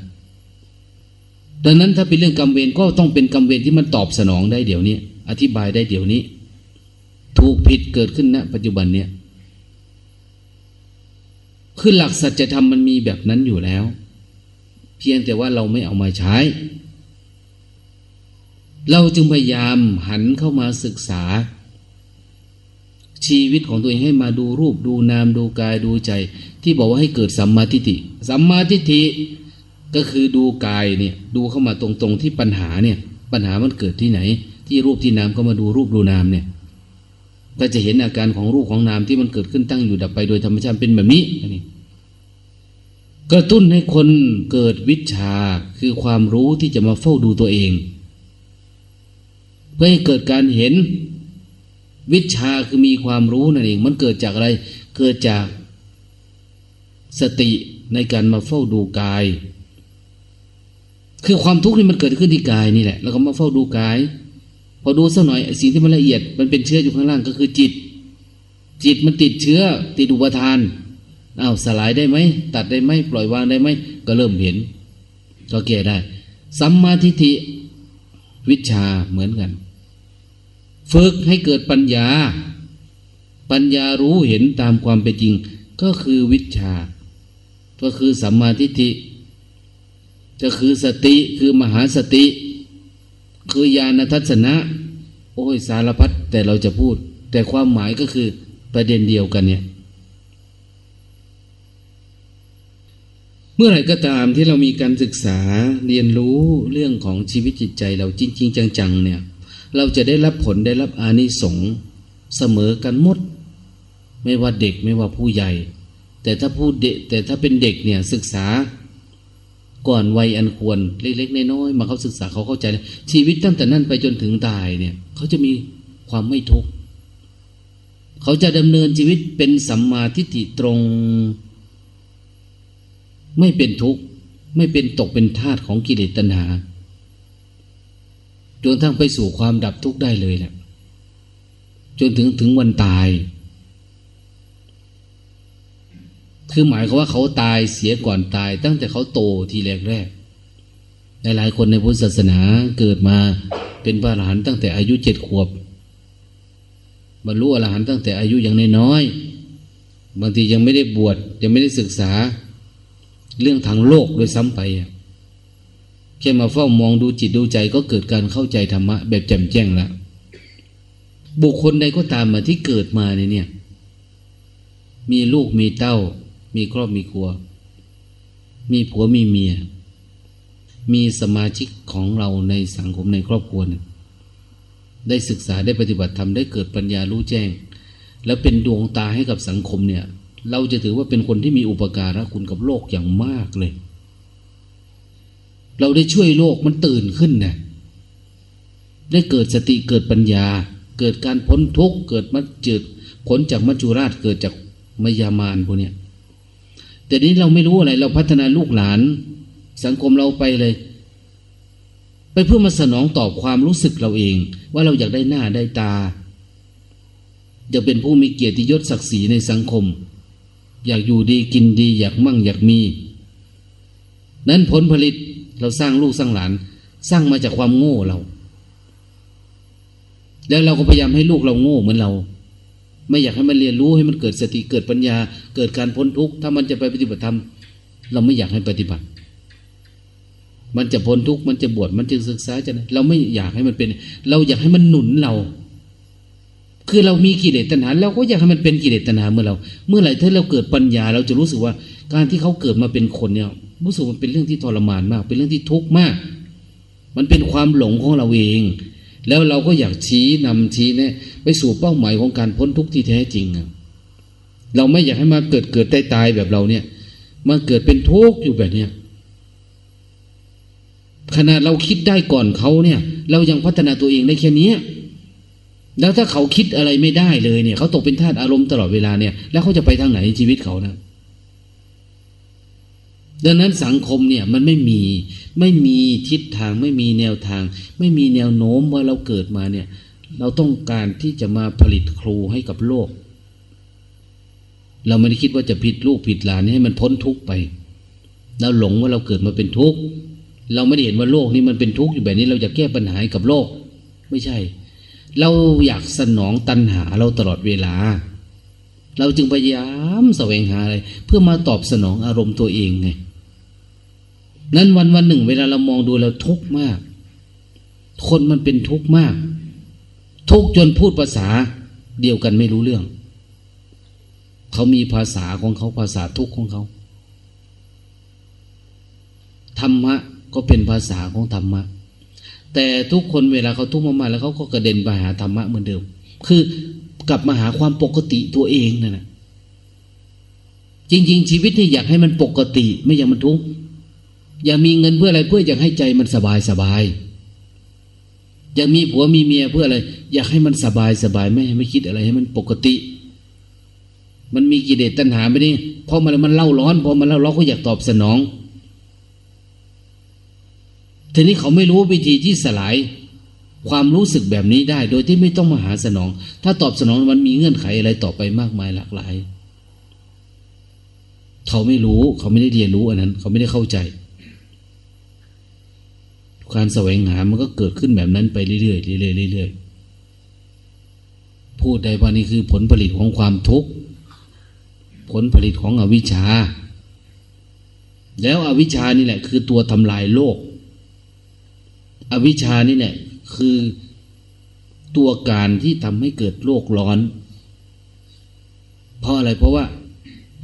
ดังนั้นถ้าเป็นเรื่องกรรมเวรก็ต้องเป็นกรรมเวรที่มันตอบสนองได้เดี๋ยวนี้ อธิบายได้เดี๋ยวนี้ ถูกผิดเกิดขึ้นณปัจจุบันเนี่ยคือหลักสัจธรรมมันมีแบบนั้นอยู่แล้ว เพียงแต่ว่าเราไม่เอามาใช้ เราจึงพยายามหันเข้ามาศึกษา ชีวิตของตัวเองให้มาดูรูปดูนามดูกายดูใจ ที่บอกว่าให้เกิดสัมมาทิฏฐิสัมมาทิฏฐิก็คือดูกายเนี่ยดูเข้ามาตรงๆที่ปัญหาเนี่ย ปัญหามันเกิดที่ไหน ที่รูปที่นามก็มาดูรูปดูนามเนี่ยก็จะเห็นอาการของรูปของนามที่มันเกิดขึ้นตั้งอยู่ดับไปโดยธรรมชาติเป็นแบบนี้นี่กระตุ้นให้คนเกิดวิชาคือความรู้ที่จะมาเฝ้าดูตัวเอง พื่อให้เกิดการเห็นวิชาคือมีความรู้นั่นเอง มันเกิดจากอะไร เกิดจากสติในการมาเฝ้าดูกาย คือความทุกข์นี่มันเกิดขึ้นที่กายนี่แหละ แล้วก็มาเฝ้าดูกาย พอดูสักหน่อยสิ่งที่มันละเอียด มันเป็นเชื้ออยู่ข้างล่างก็คือจิต จิตมันติดเชื้อ ติดอุปทานอ้าวสลายได้ไหมตัดได้ไหมปล่อยวางได้ไหมก็เริ่มเห็น ก็แก้ได้สัมมาทิฏฐิวิชาเหมือนกัน ฝึกให้เกิดปัญญา ปัญญารู้เห็นตามความเป็นจริง ก็คือวิชา ก็คือสัมมาทิฏฐิจะคือสติคือมหาสติ คือญาณทัศนะ โอ้ยสารพัดแต่เราจะพูด แต่ความหมายก็คือประเด็นเดียวกันเนี่ย เมื่อไหร่ก็ตามที่เรามีการศึกษาเรียนรู้เรื่องของชีวิตจิตใจเราจริง ๆ จัง ๆ เนี่ย เราจะได้รับผลได้รับอานิสงส์เสมอกันหมด ไม่ว่าเด็กไม่ว่าผู้ใหญ่ แต่ถ้าผู้เด็กแต่ถ้าเป็นเด็กเนี่ยศึกษา ก่อนวัยอันควรเล็กๆน้อยๆมาเขาศึกษาเขาเข้าใจ ชีวิตตั้งแต่นั้นไปจนถึงตายเนี่ย เขาจะมีความไม่ทุกข์เขาจะดำเนินชีวิตเป็นสัมมาทิฏฐิตรง ไม่เป็นทุกข์ไม่เป็นตกเป็นทาตของกิเลสตัณหา จนทั้งไปสู่ความดับทุกข์ได้เลยแหละจนถึงถึงวันตาย คือหมายความว่าเขาตายเสียก่อนตาย ตั้งแต่เขาโตทีแรกแรกหลายๆคนในพุทธศาสนาเกิดมาเป็นพระอรหันต์ตั้งแต่อายุเจ็ดขวบบรรลุอรหันต์ตั้งแต่อายุยังน้อยบางทียังไม่ได้บวชยังไม่ได้ศึกษา เรื่องทางโลกโดยซ้ำไป แค่มาเฝ้ามองดูจิตดูใจก็เกิดการเข้าใจธรรมะ แบบแจ่มแจ้งแล้วบุคคลใดก็ตามมาที่เกิดมาเนี่ย มีลูกมีเต้า มีครอบมีครัว มีผัวมีเมีย มีสมาชิกของเราในสังคมในครอบครัวนได้ศึกษาได้ปฏิบัติธรรมได้เกิดปัญญารู้แจ้ง แล้วเป็นดวงตาให้กับสังคมเนี่ย เราจะถือว่าเป็นคนที่มีอุปการะคุณกับโลกอย่างมากเลย เราได้ช่วยโลกมันตื่นขึ้นนะได้เกิดสติเกิดปัญญา เกิดการพ้นทุกข์เกิดมัจจิตผลจากมัจจุราชเกิดจากมายามานพวกเนี้ยแต่นี้เราไม่รู้อะไร เราพัฒนาลูกหลาน สังคมเราไปเลย ไปเพื่อมาสนองตอบความรู้สึกเราเอง ว่าเราอยากได้หน้าได้ตาอยากเป็นผู้มีเกียรติยศศักดิ์ศรีในสังคม อยากอยู่ดีกินดี อยากมั่งอยากมี นั้นผลผลิต เราสร้างลูกสร้างหลาน สร้างมาจากความโง่เรา แล้วเราก็พยายามให้ลูกเราโง่เหมือนเรา ไม่อยากให้มันเรียนรู้ให้มันเกิดสติเกิดปัญญา เกิดการพ้นทุกข์ถ้ามันจะไปปฏิบัติธรรมเราไม่อยากให้ปฏิบัติ มันจะพ้นทุกข์มันจะบวชมันจะศึกษาจะเราไม่อยากให้มันเป็น เราอยากให้มันหนุนเราคือเรามีกิเลสตัณหาเราก็อยากให้มันเป็นกิเลสตัณหาเมื่อเรา เมื่อไหร่ถ้าเราเกิดปัญญา เราจะรู้สึกว่าการที่เขาเกิดมาเป็นคนเนี่ย รู้สึกมันเป็นเรื่องที่ทรมานมาก เป็นเรื่องที่ทุกข์มาก มันเป็นความหลงของเราเอง แล้วเราก็อยากชี้นำชี้แนะไปสู่เป้าหมายของการพ้นทุกข์ที่แท้จริงเราไม่อยากให้มาเกิดเกิดตายตายแบบเราเนี่ย มาเกิดเป็นทุกข์อยู่แบบเนี้ยขนาดเราคิดได้ก่อนเขาเนี่ย เรายังพัฒนาตัวเองได้แค่นี้แล้วถ้าเขาคิดอะไรไม่ได้เลยเนี่ย เขาตกเป็นทาสอารมณ์ตลอดเวลาเนี่ย แล้วเขาจะไปทางไหนชีวิตเขานะ ดังนั้นสังคมเนี่ยมันไม่มีไม่มีทิศทางไม่มีแนวทาง ไม่มีแนวโน้มว่าเราเกิดมาเนี่ย เราต้องการที่จะมาผลิตครูให้กับโลก เราไม่ได้คิดว่าจะผิดลูกผิดหลานให้มันพ้นทุกข์ไปเราหลงว่าเราเกิดมาเป็นทุกข์เราไม่ได้เห็นว่าโลกนี้มันเป็นทุกข์อยู่แบบนี้เราจะแก้ปัญหากับโลก ไม่ใช่ เราอยากสนองตัณหาเราตลอดเวลา เราจึงพยายามแสวงหาอะไร เพื่อมาตอบสนองอารมณ์ตัวเองไง นั้นวันวันหนึ่ง เวลาเรามองดูเราทุกข์มาก คนมันเป็นทุกข์มาก ทุกข์จนพูดภาษาเดียวกันไม่รู้เรื่อง เขามีภาษาของเขาภาษาทุกข์ของเขาธรรมะก็เป็นภาษาของธรรมะ แต่ทุกคนเวลาเขาทุกข์มากๆแล้วเขาก็กระเด็นไปหาธรรมะเหมือนเดิม คือกลับมาหาความปกติตัวเองนั่นแหละจริง ๆ ชีวิตนี่อยากให้มันปกติไม่อยากมันทุกข์ อย่ามีเงินเพื่ออะไรเพื่ออยากให้ใจมันสบายสบายอยากมีผัวมีเมียเพื่ออะไร อยากให้มันสบายสบายไม่ให้ไม่คิดอะไรให้มันปกติ มันมีกิเลสตัณหาไม่ได้พอมันมันเล่าร้อนพอมันเล่าร้อนก็อยากตอบสนองทีนี้เขาไม่รู้วิธีที่สลายความรู้สึกแบบนี้ได้ โดยที่ไม่ต้องมาหาสนอง ถ้าตอบสนองมันมีเงื่อนไขอะไรต่อไปมากมายหลากหลาย เขาไม่รู้ เขาไม่ได้เรียนรู้อันนั้น เขาไม่ได้เข้าใจ การแสวงหามันก็เกิดขึ้นแบบนั้นไปเรื่อยๆเรื่อยๆเรื่อยๆพูดได้ว่านี่คือผลผลิตของความทุกข์ ผลผลิตของอวิชชา แล้วอวิชชานี่แหละ คือตัวทำลายโลก อวิชชานี่แหละ คือตัวการที่ทำให้เกิดโลกร้อน เพราะอะไรเพราะว่า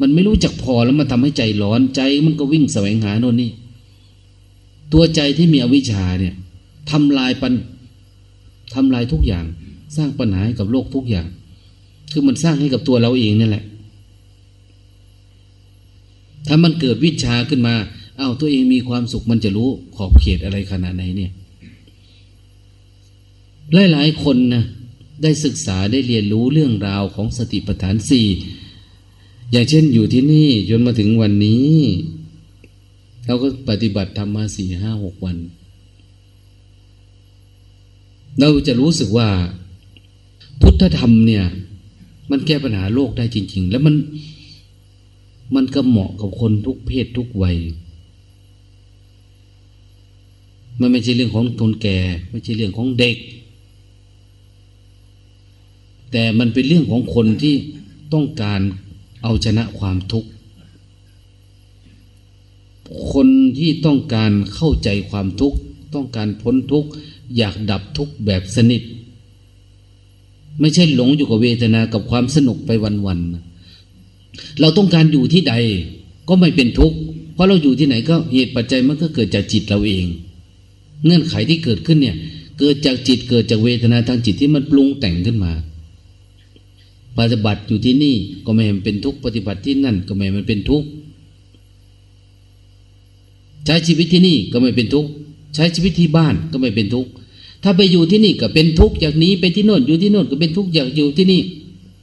มันไม่รู้จักพอแล้วมันทำให้ใจร้อนใจมันก็วิ่งแสวงหาโน่นนี่ ตัวใจที่มีอวิชชาเนี่ยทำลายปันทำลายทุกอย่าง สร้างปัญหาให้กับโลกทุกอย่าง คือมันสร้างให้กับตัวเราเองนั่นแหละ ถ้ามันเกิดวิชาขึ้นมา เอา้าตัวเองมีความสุขมันจะรู้ขอบเขตอะไรขนาดไหนเนี่ย หลายๆคนนะได้ศึกษาได้เรียนรู้เรื่องราวของสติปัฏฐานสี่อย่างเช่นอยู่ที่นี่จนมาถึงวันนี้ เราก็ปฏิบัติทำมาสี่ห้าหกวัน เราจะรู้สึกว่า พุทธธรรมเนี่ย มันแก้ปัญหาโลกได้จริง ๆ แล้วมันมันก็เหมาะกับคนทุกเพศทุกวัย มันไม่ใช่เรื่องของคนแก่ ไม่ใช่เรื่องของเด็ก แต่มันเป็นเรื่องของคนที่ต้องการเอาชนะความทุกข์ คนที่ต้องการเข้าใจความทุกข์ ต้องการพ้นทุกข์ อยากดับทุกข์แบบสนิท ไม่ใช่หลงอยู่กับเวทนากับความสนุกไปวันๆเราต้องการอยู่ที่ใดก็ไม่เป็นทุกข์เพราะเราอยู่ที่ไหนก็เหตุปัจจัยมันก็เกิดจากจิตเราเอง เงื่อนไขที่เกิดขึ้นเนี่ย เกิดจากจิตเกิดจากเวทนาทางจิตที่มันปรุงแต่งขึ้นมาปฏิบัติอยู่ที่นี่ก็ไม่มันเป็นทุกข์ปฏิบัติที่นั่นก็ไม่มันเป็นทุกข์ ใช้ชีวิตที่นี่ก็ไม่เป็นทุกข์ใช้ชีวิตที่บ้านก็ไม่เป็นทุกข์ถ้าไปอยู่ที่นี่ก็เป็นทุกข์จากนี้ไปที่โน่นอยู่ที่โน่นก็เป็นทุกข์อยากอยู่ที่นี่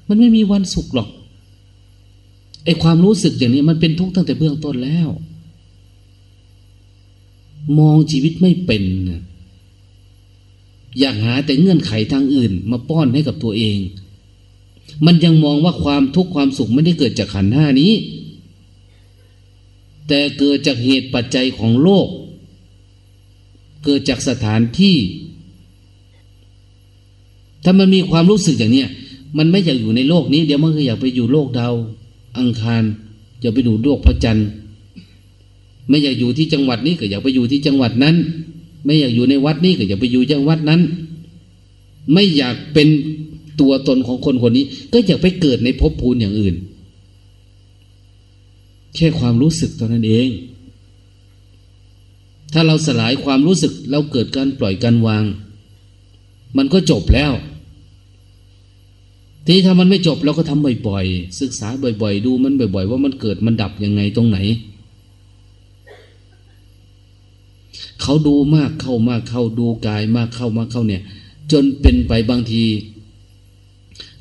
มันไม่มีวันสุขหรอกไอความรู้สึกอย่างนี้มันเป็นทุกข์ตั้งแต่เบื้องต้นแล้ว มองชีวิตไม่เป็นอยากหาแต่เงื่อนไขทางอื่น มาป้อนให้กับตัวเอง มันยังมองว่าความทุกข์ความสุขไม่ได้เกิดจากขันห้านี้ แต่เกิดจากเหตุปัจจัยของโลก เกิดจากสถานที่ ถ้ามันมีความรู้สึกอย่างเนี้ยมันไม่อยากอยู่ในโลกนี้ เดี๋ยวมันก็อยากไปอยู่โลกดาวอังคารอยากไปดูโลกพระจันทร์ไม่อยากอยู่ที่จังหวัดนี้ก็อยากไปอยู่ที่จังหวัดนั้น ไม่อยากอยู่ในวัดนี้ก็อยากไปอยู่จังหวัดนั้น ไม่อยากเป็นตัวตนของคนคนนี้ ก็อยากไปเกิดในภพภูมิอย่างอื่น แค่ความรู้สึกตอนนั้นเอง ถ้าเราสลายความรู้สึกเราเกิดการปล่อยการวาง มันก็จบแล้ว ทีนี้ถ้ามันไม่จบเราก็ทำบ่อยๆ ศึกษาบ่อยๆ ดูมันบ่อย ๆ ว่ามันเกิดมันดับยังไงตรงไหน เขาดูมากเข้ามากเข้าดูกายมากเข้ามากเข้าเนี่ย จนเป็นไปบางที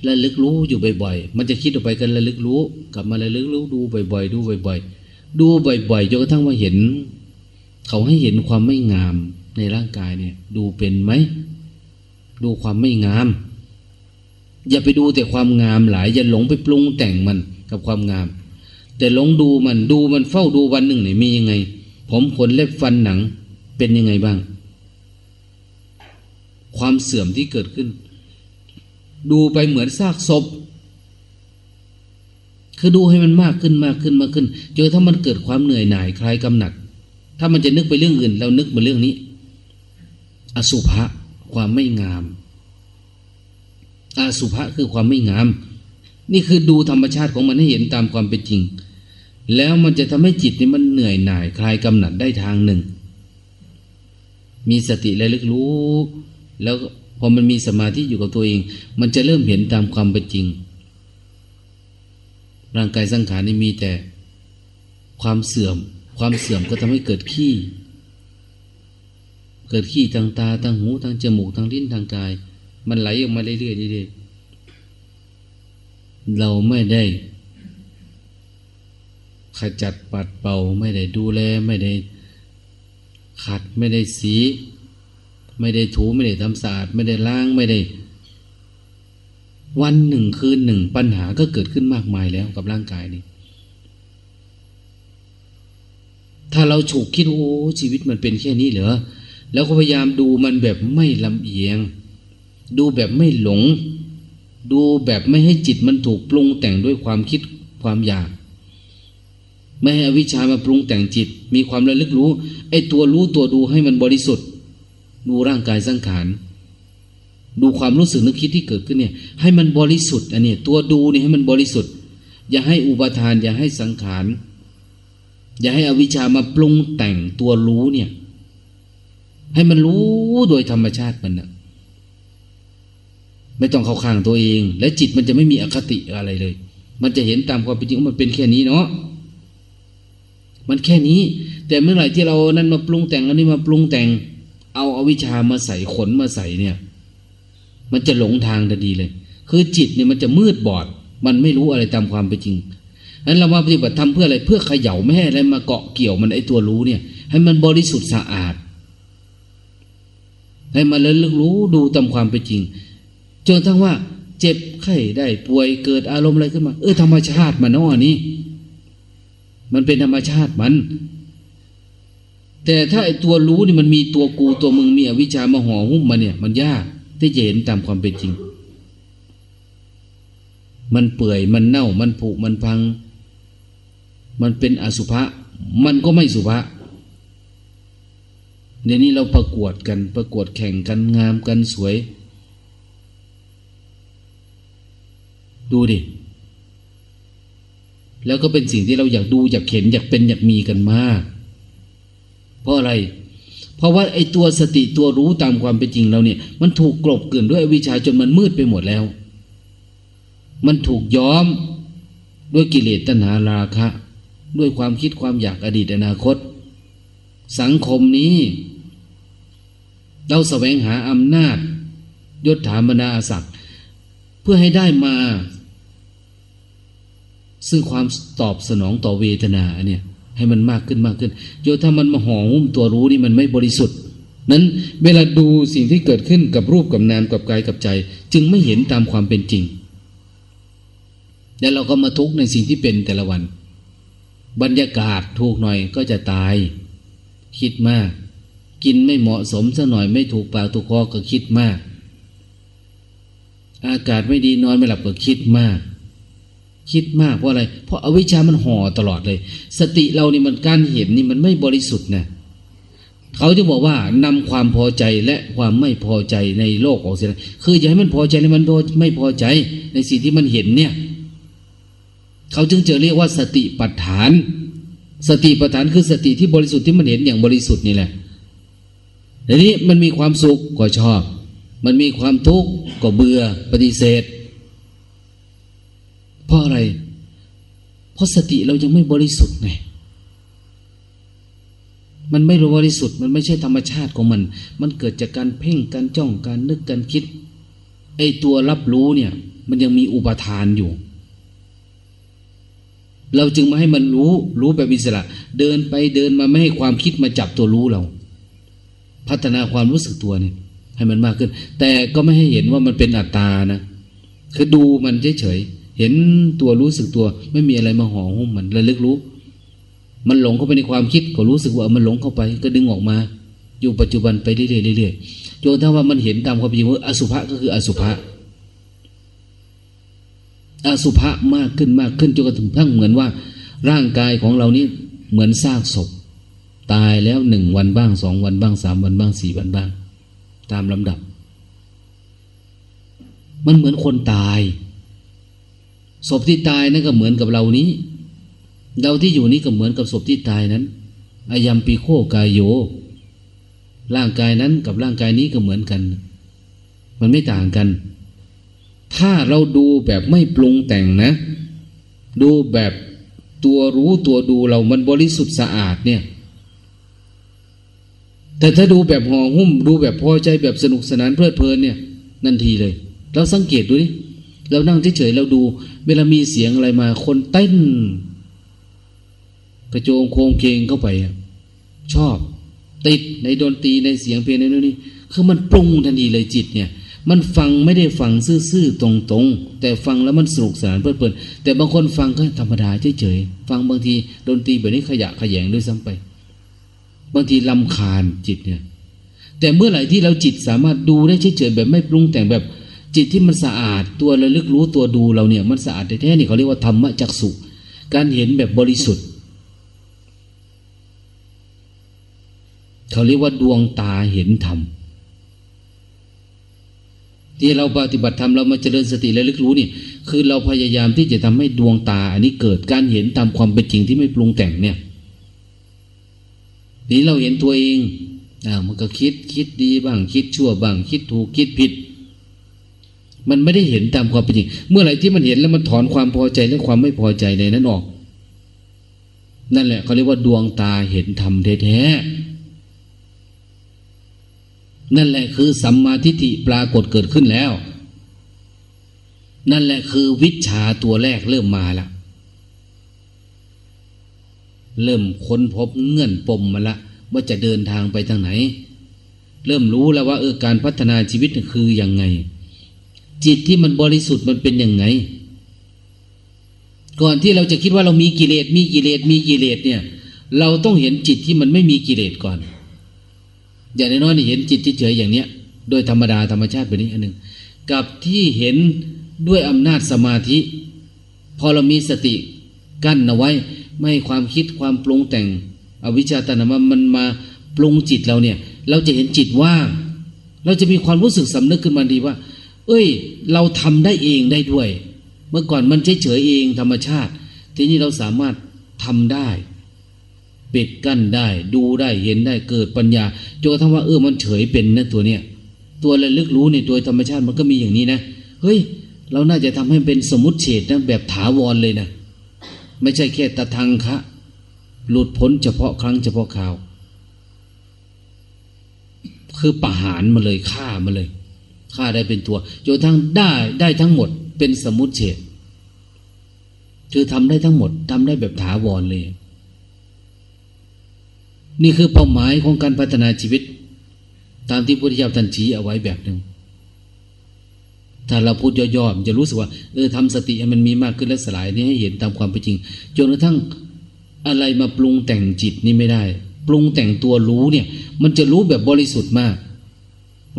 ระลึกรู้อยู่บ่อยๆ มันจะคิดออกไปกันระลึกรู้ กลับมาระลึกรู้ดูบ่อย ๆ ดูบ่อย ๆ ดูบ่อยๆจนกระทั่งว่าเห็น เขาให้เห็นความไม่งามในร่างกายเนี่ย ดูเป็นไหม ดูความไม่งาม อย่าไปดูแต่ความงามหลาย อย่าหลงไปปรุงแต่งมันกับความงาม แต่หลงดูมันดูมันเฝ้าดูวันหนึ่งเนี่ยมียังไง ผมขนเล็บฟันหนังเป็นยังไงบ้าง ความเสื่อมที่เกิดขึ้น ดูไปเหมือนซากศพ คือดูให้มันมากขึ้นมากขึ้นมากขึ้นจนถ้ามันเกิดความเหนื่อยหน่ายคลายกำหนัด ถ้ามันจะนึกไปเรื่องอื่น เรานึกมาเรื่องนี้ อสุภะความไม่งาม อสุภะคือความไม่งาม นี่คือดูธรรมชาติของมันให้เห็นตามความเป็นจริง แล้วมันจะทำให้จิตนี่มันเหนื่อยหน่ายคลายกำหนัดได้ทางหนึ่ง มีสติและลึกรู้ แล้ว พอมันมีสมาธิอยู่กับตัวเอง มันจะเริ่มเห็นตามความเป็นจริง ร่างกายสังขารนี่มีแต่ความเสื่อม ความเสื่อมก็ทำให้เกิดขี้ เกิดขี้ทางตาทางหูทางจมูกทางลิ้นทางกาย มันไหลออกมาเรื่อยๆเรื่อยๆเราไม่ได้ขจัดปัดเป่าไม่ได้ดูแลไม่ได้ขัดไม่ได้สี ไม่ได้ถูไม่ได้ทำสะอาดไม่ได้ล้างไม่ได้ วันหนึ่งคืนหนึ่งปัญหาก็เกิดขึ้นมากมายแล้วกับร่างกายนี้ ถ้าเราฉุกคิดโอ้ชีวิตมันเป็นแค่นี้เหรอแล้วก็พยายามดูมันแบบไม่ลำเอียง ดูแบบไม่หลง ดูแบบไม่ให้จิตมันถูกปรุงแต่งด้วยความคิดความอยาก ไม่ให้อวิชามาปรุงแต่งจิต มีความระลึกรู้ไอ้ตัวรู้ตัวดูให้มันบริสุทธิ์ ดูร่างกายสังขารดูความรู้สึกนึกคิดที่เกิดขึ้นเนี่ย ให้มันบริสุทธิ์อันนี้ตัวดูเนี่ยให้มันบริสุทธิ์ อย่าให้อุปทาน อย่าให้สังขารอย่าให้อวิชามาปรุงแต่งตัวรู้เนี่ย ให้มันรู้โดยธรรมชาติมันนะไม่ต้องเข้าข้างตัวเอง และจิตมันจะไม่มีอคติอะไรเลย มันจะเห็นตามความเป็นจริงว่ามันเป็นแค่นี้เนาะมันแค่นี้ แต่เมื่อไหร่ที่เรานั้นมาปรุงแต่งอันนี้มาปรุงแต่ง เอาอาวิชามาใส่ขนมาใส่เนี่ย มันจะหลงทางทันทีเลย คือจิตเนี่ยมันจะมืดบอด มันไม่รู้อะไรตามความเป็นจริงนั้นเรามาปฏิบัติทำเพื่ออะไรเพื่อเขย่าไม่ให้อะไรมาเกาะเกี่ยวมันไอตัวรู้เนี่ย ให้มันบริสุทธิ์สะอาด ให้มันเลิกรู้ดูตามความเป็นจริงจนทั้งว่าเจ็บไข้ได้ป่วยเกิดอารมณ์อะไรขึ้นมา เออธรรมชาติมันน้อนี้มันเป็นธรรมชาติมัน แต่ถ้าไอตัวรู้นี่มันมีตัวกูตัวมึงมีอวิชามาห่อหุ้มมาเนี่ย มันยากที่จะเห็นตามความเป็นจริง มันเปื่อยมันเน่า มันผุมันพัง มันเป็นอสุภะมันก็ไม่สุภะเดี๋ยวนี้เราประกวดกัน ประกวดแข่งกันงามกันสวย ดูดิ แล้วก็เป็นสิ่งที่เราอยากดูอยากเห็นอยากเป็นอยากมีกันมาก เพราะอะไร เพราะว่าไอ้ตัวสติตัวรู้ตามความเป็นจริงเราเนี่ย มันถูกกลบเกลื่อนด้วยวิชชาจนมันมืดไปหมดแล้ว มันถูกย้อมด้วยกิเลสตัณหาราคะ ด้วยความคิดความอยากอดีตอนาคต สังคมนี้ เราแสวงหาอำนาจยศถาบรรดาศักดิ์เพื่อให้ได้มา ซึ่งความตอบสนองต่อเวทนาเนี่ย ให้มันมากขึ้นมากขึ้นโยถ้ามันมาห่อหุ้มตัวรู้นี่มันไม่บริสุทธิ์ นั้นเวลาดูสิ่งที่เกิดขึ้นกับรูปกับนามกับกายกับใจ จึงไม่เห็นตามความเป็นจริง แล้วเราก็มาทุกข์ในสิ่งที่เป็นแต่ละวัน บรรยากาศถูกหน่อยก็จะตาย คิดมาก กินไม่เหมาะสมซะหน่อยไม่ถูกปากถูกคอก็คิดมาก อากาศไม่ดีนอนไม่หลับก็คิดมาก คิดมากเพราะอะไร เพราะอาวิชามันห่อตลอดเลย สติเรานี่มันการเห็นนี่มันไม่บริสุทธิ์นะเขาจะบอกว่านำความพอใจและความไม่พอใจในโลกของสิ่งคืออย่าให้มันพอใจแล้วมันไม่พอใจ ในสิ่งที่มันเห็นเนี่ย เขาจึงจะเรียกว่าสติปัฏฐาน สติปัฏฐานคือสติที่บริสุทธิ์ที่มันเห็นอย่างบริสุทธิ์นี่แหละทีนี้มันมีความสุขก็ชอบ มันมีความทุกข์ก็เบื่อปฏิเสธ ราะอะไร เพราะสติเรายังไม่บริสุทธิ์ไงมันไม่รู้บริสุทธิ์มันไม่ใช่ธรรมชาติของมัน มันเกิดจากการเพ่งการจ้องการนึกการคิด ไอ้ตัวรับรู้เนี่ย มันยังมีอุปทานอยู่ เราจึงมาให้มันรู้ รู้แบบอิสระ เดินไปเดินมาไม่ให้ความคิดมาจับตัวรู้เรา พัฒนาความรู้สึกตัวเนี่ยให้มันมากขึ้น แต่ก็ไม่ให้เห็นว่ามันเป็นอัตตานะ คือดูมันเฉยๆ เห็นตัวรู้สึกตัว ไม่มีอะไรมาห่อหุ้มมันระลึกรู้ มันหลงเข้าไปในความคิดก็รู้สึกว่ามันหลงเข้าไป ก็ดึงออกมา อยู่ปัจจุบันไปเรื่อยๆเรื่อยๆจนถ้าว่ามันเห็นตามความจริงว่าอสุภะก็คืออสุภะอสุภะมากขึ้นมากขึ้นจนกระทั่งเหมือนว่า ร่างกายของเรานี้เหมือนซากศพ ตายแล้วหนึ่งวันบ้างสองวันบ้างสามวันบ้างสี่วันบ้าง ตามลำดับ มันเหมือนคนตาย ศพที่ตายนั่นก็เหมือนกับเรานี้ เราที่อยู่นี้ก็เหมือนกับศพที่ตายนั้นอายัมปีโคกายโย ร่างกายนั้นกับร่างกายนี้ก็เหมือนกัน มันไม่ต่างกัน ถ้าเราดูแบบไม่ปรุงแต่งนะ ดูแบบตัวรู้ตัวดูเรามันบริสุทธิ์สะอาดเนี่ย แต่ถ้าดูแบบห่อหุ้ม ดูแบบพอใจแบบสนุกสนานเพลิดเพลินเนี่ย นั่นทีเลย เราสังเกตดูดิ เรานั่งเฉยๆเราดู เวลามีเสียงอะไรมา คนเต้น กระโจงโคงเคงเข้าไป ชอบ ติดในดนตรีในเสียงเพลงในนู้นนี่คือมันปรุงทันทีเลยจิตเนี่ย มันฟังไม่ได้ฟังซื่อๆตรงๆ แต่ฟังแล้วมันสนุกสนานเพลิดเพลินแต่บางคนฟังก็ธรรมดาเฉยๆฟังบางทีดนตรีแบบนี้ขยะขยงด้วยซ้ำไป บางทีลำคาญจิตเนี่ย แต่เมื่อไหร่ที่เราจิตสามารถดูได้เฉยๆแบบไม่ปรุงแต่งแบบ จิตที่มันสะอาดตัวระลึกรู้ตัวดูเราเนี่ย มันสะอาดแท้ๆนี่เขาเรียกว่าธรรมจักสุการเห็นแบบบริสุทธิ์ เขาเรียกว่าดวงตาเห็นธรรมที่เราปฏิบัติธรรมเรามาเจริญสติและลึกรู้นี่คือเราพยายามที่จะทำให้ดวงตา อันนี้เกิดการเห็นตามความเป็นจริงที่ไม่ปรุงแต่งเนี่ยนี่เราเห็นตัวเองอ่ามันก็คิดคิดดีบ้างคิดชั่วบ้างคิดถูกคิดผิด มันไม่ได้เห็นตามความเป็นจริง เมื่อไหร่ที่มันเห็นแล้วมันถอนความพอใจและความไม่พอใจในนั้นออก นั่นแหละเขาเรียกว่าดวงตาเห็นธรรมแท้ๆนั่นแหละคือสัมมาทิฏฐิปรากฏเกิดขึ้นแล้ว นั่นแหละคือวิชาตัวแรกเริ่มมาล้วเริ่มค้นพบเงื่อนปมมาละ ว่าจะเดินทางไปทางไหน เริ่มรู้แล้วว่าเออการพัฒนาชีวิตคืออยังไง จิตที่มันบริสุทธิ์มันเป็นยังไง ก่อนที่เราจะคิดว่าเรามีกิเลสมีกิเลสมีกิเลสเนี่ย เราต้องเห็นจิตที่มันไม่มีกิเลสก่อน อย่างน้อยๆนี่เห็นจิตที่เฉยอย่างเนี้ย โดยธรรมดาธรรมชาติแบบนี้อันหนึ่งกับที่เห็นด้วยอำนาจสมาธิ พอเรามีสติกั้นเอาไว้ ไม่ให้ความคิดความปรุงแต่ง อวิชชาตัณหามันมาปรุงจิตเราเนี่ย เราจะเห็นจิตว่างเราจะมีความรู้สึกสำนึกขึ้นมาดีว่า เอ้ย เราทำได้เองได้ด้วย เมื่อก่อนมันเฉยเฉยเองธรรมชาติ ทีนี้เราสามารถทำได้ปิดกั้นได้ดูได้เห็นได้เกิดปัญญาจนกระทั่งว่าเออมันเฉยเป็นนะตัวเนี้ยตัวระลึกรู้ในตัวธรรมชาติมันก็มีอย่างนี้นะเฮ้ย เราน่าจะทำให้เป็นสมมติเฉดนะแบบถาวรเลยนะไม่ใช่แค่ตะทังคะ หลุดพ้นเฉพาะครั้งเฉพาะคราว คือประหารมาเลยฆ่ามาเลย ฆ่าได้เป็นตัวจนทั้งได้ได้ทั้งหมด เป็นสมมติเฉดคือทำได้ทั้งหมดทำได้แบบถาวรเลย นี่คือเป้าหมายของการพัฒนาชีวิต ตามที่พุทธเจ้าท่านชี้เอาไว้แบบหนึ่งถ้าเราพูดย่อๆจะรู้สึกว่าเออทำสติมันมีมากขึ้นและสลายนี่ให้เห็นตามความเป็นจริงจนกระทั่งอะไรมาปรุงแต่งจิตนี่ไม่ได้ ปรุงแต่งตัวรู้เนี่ย มันจะรู้แบบบริสุทธิ์มาก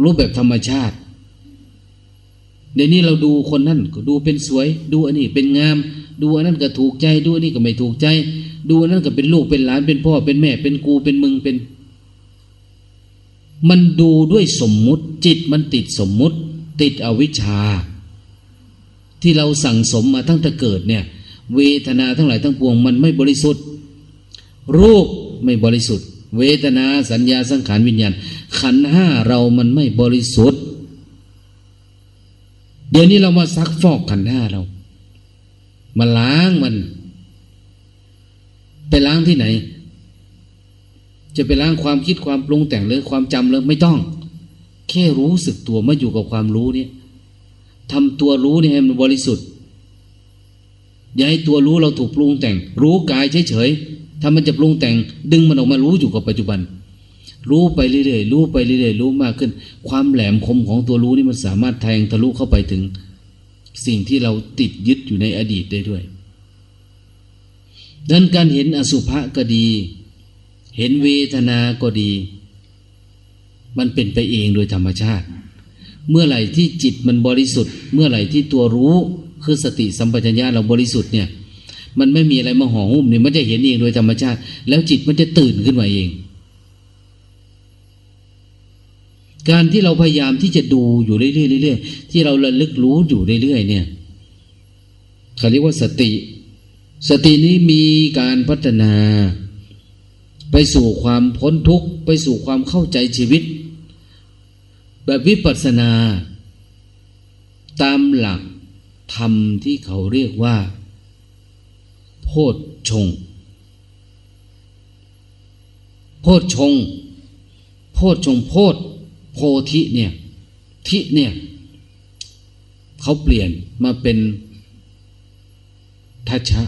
รู้แบบธรรมชาติ เดี๋ยวนี้เราดูคนนั่นก็ดูเป็นสวย ดูอันนี้เป็นงาม ดูอันนั้นก็ถูกใจ ดูอันนี้ก็ไม่ถูกใจ ดูอันนั้นก็เป็นลูกเป็นหลานเป็นพ่อเป็นแม่ เป็นกูเป็นมึงเป็น มันดูด้วยสมมุติ จิตมันติดสมมุติ ติดอวิชชา ที่เราสั่งสมมาตั้งแต่เกิดเนี่ย เวทนาทั้งหลายทั้งปวง มันไม่บริสุทธิ์ รูปไม่บริสุทธิ์ เวทนาสัญญาสังขารวิญญาณ ขันห้าเรามันไม่บริสุทธิ์ เดี๋ยวนี้เรามาซักฟอกขันห้าเรา มาล้างมัน ไปล้างที่ไหน จะไปล้างความคิดความปรุงแต่งหรือความจำเลยไม่ต้อง แค่รู้สึกตัวมาอยู่กับความรู้เนี่ยทำตัวรู้เนี่ยให้มันบริสุทธิ์อย่าให้ตัวรู้เราถูกปรุงแต่ง รู้กายเฉยๆถ้ามันจะปรุงแต่ง ดึงมันออกมารู้อยู่กับปัจจุบัน รู้ไปเรื่อยๆรู้ไปเรื่อยๆรู้มากขึ้น ความแหลมคมของตัวรู้นี่มันสามารถแทงทะลุเข้าไปถึง สิ่งที่เราติดยึดอยู่ในอดีตได้ด้วยดังนั้นการเห็นอสุภะก็ดี เห็นเวทนาก็ดี มันเป็นไปเองโดยธรรมชาติ เมื่อไหร่ที่จิตมันบริสุทธิ์ เมื่อไหร่ที่ตัวรู้คือสติสัมปชัญญะเราบริสุทธิ์เนี่ย มันไม่มีอะไรมาห่อหุ้มเนี่ยมันจะเห็นเองโดยธรรมชาติ แล้วจิตมันจะตื่นขึ้นมาเอง การที่เราพยายามที่จะดูอยู่เรื่อยๆที่เราระลึกรู้อยู่เรื่อยๆเนี่ยเขาเรียกว่าสติ สตินี้มีการพัฒนา ไปสู่ความพ้นทุกข์ ไปสู่ความเข้าใจชีวิต แบบวิปัสสนา ตามหลักธรรมที่เขาเรียกว่า โพชชง โพชชง โพชชงโพช โพธิเนี่ยทิเนี่ยเขาเปลี่ยนมาเป็นทัชชะ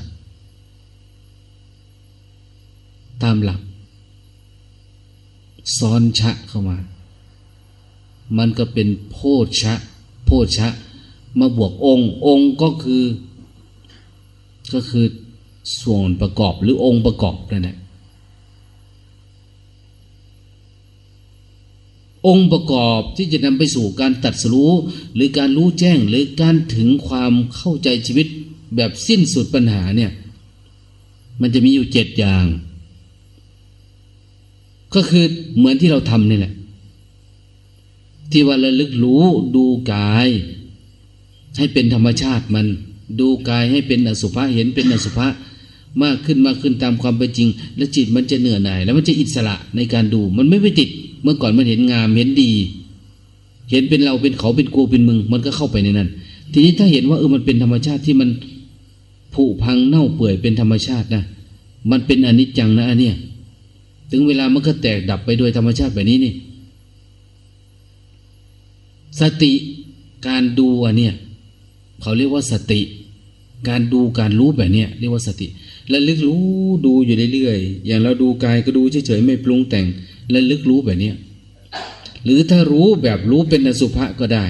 ตามหลัก ซ้อนชะเข้ามา มันก็เป็นโพชะ โพชะ มาบวกองค์องค์ก็คือ ก็คือส่วนประกอบหรือองค์ประกอบนั่นแหละ องค์ประกอบที่จะนำไปสู่การตัดสู้หรือการรู้แจ้งหรือการถึงความเข้าใจชีวิตแบบสิ้นสุดปัญหาเนี่ย มันจะมีอยู่เจ็ดอย่าง ก็คือเหมือนที่เราทำนี่แหละ ที่ว่าระลึกรู้ดูกาย ให้เป็นธรรมชาติมัน ดูกายให้เป็นอสุภะเห็นเป็นอสุภะมากขึ้นมากขึ้นตามความเป็นจริง แล้วจิตมันจะเหนื่อยหน่าย แล้วมันจะอิสระในการดูมันไม่ไปติด เมื่อก่อนมันเห็นงามเห็นดี เห็นเป็นเราเป็นเขาเป็นกูเป็นมึง มันก็เข้าไปในนั้น ทีนี้ถ้าเห็นว่าเออมันเป็นธรรมชาติที่มันผุพังเน่าเปื่อยเป็นธรรมชาตินะมันเป็นอนิจจังนะอันเนี้ยถึงเวลามันก็แตกดับไปโดยธรรมชาติแบบนี้นี่ สติการดูอันเนี้ยเขาเรียกว่าสติ การดูการรู้แบบเนี้ยเรียกว่าสติและลึกรู้ดูอยู่เรื่อยๆอย่างเราดูกายก็ดูเฉยๆไม่ปรุงแต่ง และลึกรู้แบบนี้ หรือถ้ารู้แบบรู้เป็นอสุภะก็ได้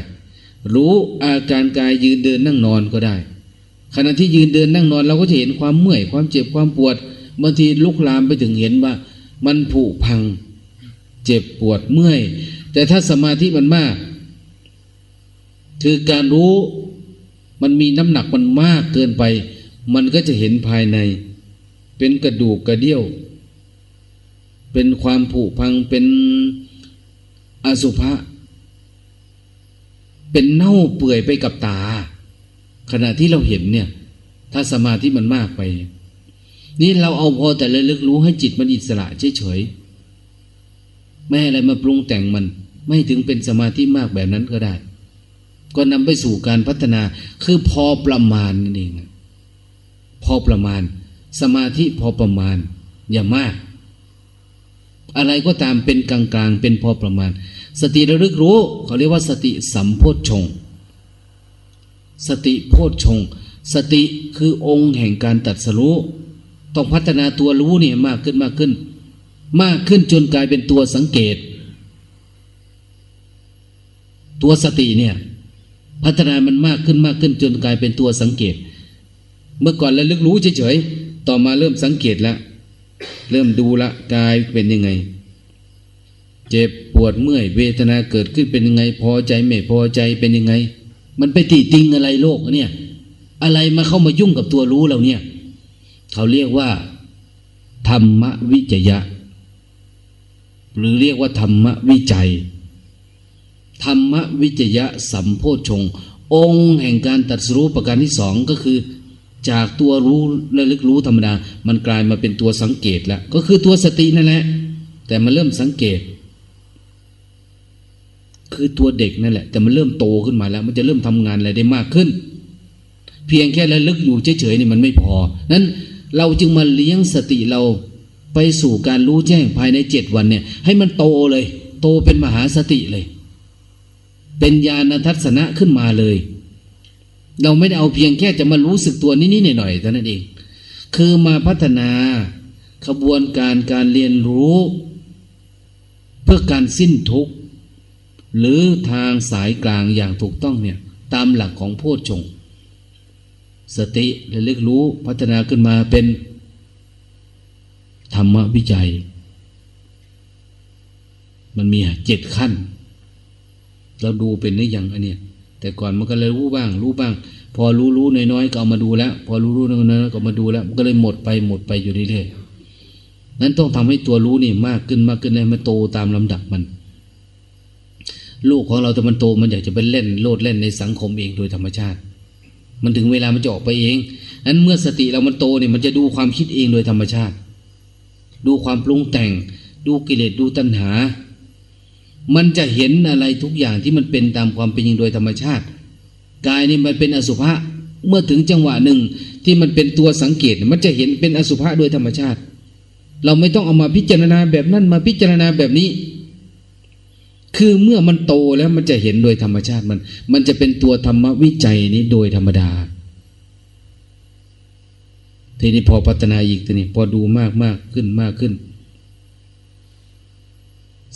รู้อาการกายยืนเดินนั่งนอนก็ได้ ขณะที่ยืนเดินนั่งนอนเราก็จะเห็นความเมื่อย ความเจ็บความปวดบางทีลุกลามไปถึงเห็นว่า มันผุพัง เจ็บปวดเมื่อย แต่ถ้าสมาธิมันมาก คือการรู้มันมีน้ำหนักมันมากเกินไป มันก็จะเห็นภายใน เป็นกระดูกกระเดี่ยว เป็นความผุพังเป็นอสุภะเป็นเน่าเปื่อยไปกับตา ขณะที่เราเห็นเนี่ย ถ้าสมาธิมันมากไป นี่เราเอาพอแต่ระลึกรู้ให้จิตมันอิสระเฉยๆไม่อะไรมาปรุงแต่งมัน ไม่ถึงเป็นสมาธิมากแบบนั้นก็ได้ ก็นำไปสู่การพัฒนาคือพอประมาณนั่นเองพอประมาณ สมาธิพอประมาณ อย่ามาก อะไรก็ตามเป็นกลางๆ เป็นพอประมาณ สติระลึกรู้เขาเรียกว่าสติสัมโพชฌงสติโพชฌงสติคือองค์แห่งการตัดสรู้ต้องพัฒนาตัวรู้เนี่ยมากขึ้นมากขึ้น มากขึ้นจนกลายเป็นตัวสังเกต ตัวสติเนี่ยพัฒนามันมากขึ้นมากขึ้นจนกลายเป็นตัวสังเกต เมื่อก่อนระลึกรู้เฉยๆต่อมาเริ่มสังเกตแล้ว เริ่มดูละกายเป็นยังไง เจ็บปวดเมื่อย เวทนาเกิดขึ้นเป็นยังไง พอใจไม่พอใจเป็นยังไง มันไปติติงอะไรโลกเนี่ย อะไรมาเข้ามายุ่งกับตัวรู้เราเนี่ย เขาเรียกว่า ธรรมวิจยะ หรือเรียกว่าธรรมวิจัย ธรรมวิจยะสัมโพชง องค์แห่งการตัดสู้ประการที่สองก็คือ จากตัวรู้ระลึกรู้ธรรมดา มันกลายมาเป็นตัวสังเกตแล้ว ก็คือตัวสตินั่นแหละ แต่มันเริ่มสังเกต คือตัวเด็กนั่นแหละ แต่มันเริ่มโตขึ้นมาแล้ว มันจะเริ่มทำงานอะไรได้มากขึ้น เพียงแค่ระลึกอยู่เฉยๆนี่มันไม่พอ นั้นเราจึงมาเลี้ยงสติเราไปสู่การรู้แจ้งภายในเจ็ดวันเนี่ย ให้มันโตเลย โตเป็นมหาสติเลย เป็นญาณทัศนะขึ้นมาเลย เราไม่ได้เอาเพียงแค่จะมารู้สึกตัวนิดๆหน่อยๆเท่านั้นเอง คือมาพัฒนาขบวนการการเรียนรู้ เพื่อการสิ้นทุกข์ หรือทางสายกลางอย่างถูกต้องเนี่ย ตามหลักของโพชฌงสติระเลึกรู้พัฒนาขึ้นมาเป็น ธรรมวิจัย มันมีเจ็ดขั้น เราดูเป็นได้ยังอันเนี้ย แต่ก่อนมันก็เลยรู้บ้าง รู้บ้าง พอรู้รู้น้อยๆก็เอามาดูแล้ว พอรู้รู้น้อยๆก็มาดูแล้ว มันก็เลยหมดไปหมดไปอยู่เรื่อยๆนั้นต้องทำให้ตัวรู้นี่มากขึ้นมากขึ้นเลยมันโตตามลำดับมัน ลูกของเราแต่มันโตมันอยากจะไปเล่นโลดเล่นในสังคมเองโดยธรรมชาติ มันถึงเวลามันจะออกไปเองนั้นเมื่อสติเรามันโตเนี่ยมันจะดูความคิดเองโดยธรรมชาติ ดูความปรุงแต่ง ดูกิเลสดูตัณหา มันจะเห็นอะไรทุกอย่างที่มันเป็นตามความเป็นจริงโดยธรรมชาติ กายนี่มันเป็นอสุภะเมื่อถึงจังหวะหนึ่งที่มันเป็นตัวสังเกต มันจะเห็นเป็นอสุภะโดยธรรมชาติ เราไม่ต้องเอามาพิจารณาแบบนั้นมาพิจารณาแบบนี้ คือเมื่อมันโตแล้วมันจะเห็นโดยธรรมชาติมัน มันจะเป็นตัวธรรมวิจัยนี้โดยธรรมดา ทีนี้พอพัฒนาอีกทีนี้พอดูมากมากขึ้นมากขึ้น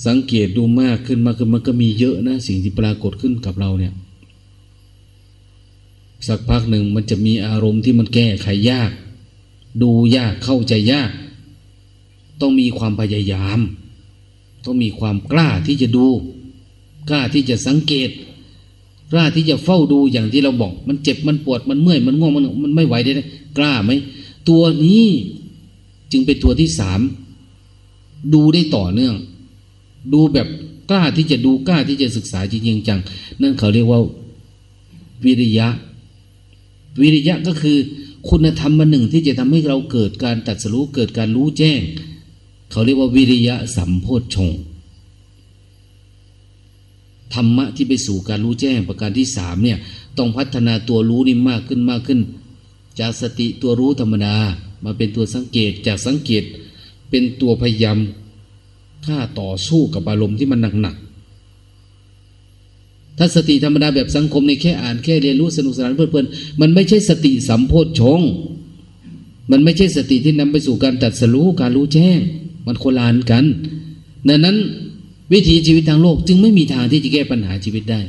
สังเกตดูมากขึ้นมากขึ้นมันก็มีเยอะนะ สิ่งที่ปรากฏขึ้นกับเราเนี่ย สักพักหนึ่งมันจะมีอารมณ์ที่มันแก้ไขยาก ดูยากเข้าใจยาก ต้องมีความพยายาม ต้องมีความกล้าที่จะดู กล้าที่จะสังเกตกล้าที่จะเฝ้าดูอย่างที่เราบอก มันเจ็บมันปวดมันเมื่อยมันง่วงมันมันไม่ไหวได้กล้าไหมตัวนี้จึงเป็นตัวที่สามดูได้ต่อเนื่อง ดูแบบกล้าที่จะดูกล้าที่จะศึกษาจริงจัง นั่นเขาเรียกว่าวิริยะ วิริยะก็คือ คุณธรรมมาหนึ่งที่จะทำให้เราเกิดการตัดสู้เกิดการรู้แจ้ง เขาเรียกว่าวิริยะสัมโพชฌงธรรมะที่ไปสู่การรู้แจ้งประการที่สามเนี่ยต้องพัฒนาตัวรู้นี่มากขึ้นมากขึ้น จากสติตัวรู้ธรรมดามาเป็นตัวสังเกตจากสังเกตเป็นตัวพยายาม ฆ่าต่อสู้กับอารมณ์ที่มันหนักๆถ้าสติธรรมดาแบบสังคมในแค่อ่านแค่เรียนรู้สนุกสนานเพลินๆมันไม่ใช่สติสัมโพธชง มันไม่ใช่สติที่นำไปสู่การตัดสู้การรู้แจ้ง มันโคลานกัน ดังนั้นวิถีชีวิตทางโลกจึงไม่มีทางที่จะแก้ปัญหาชีวิตได้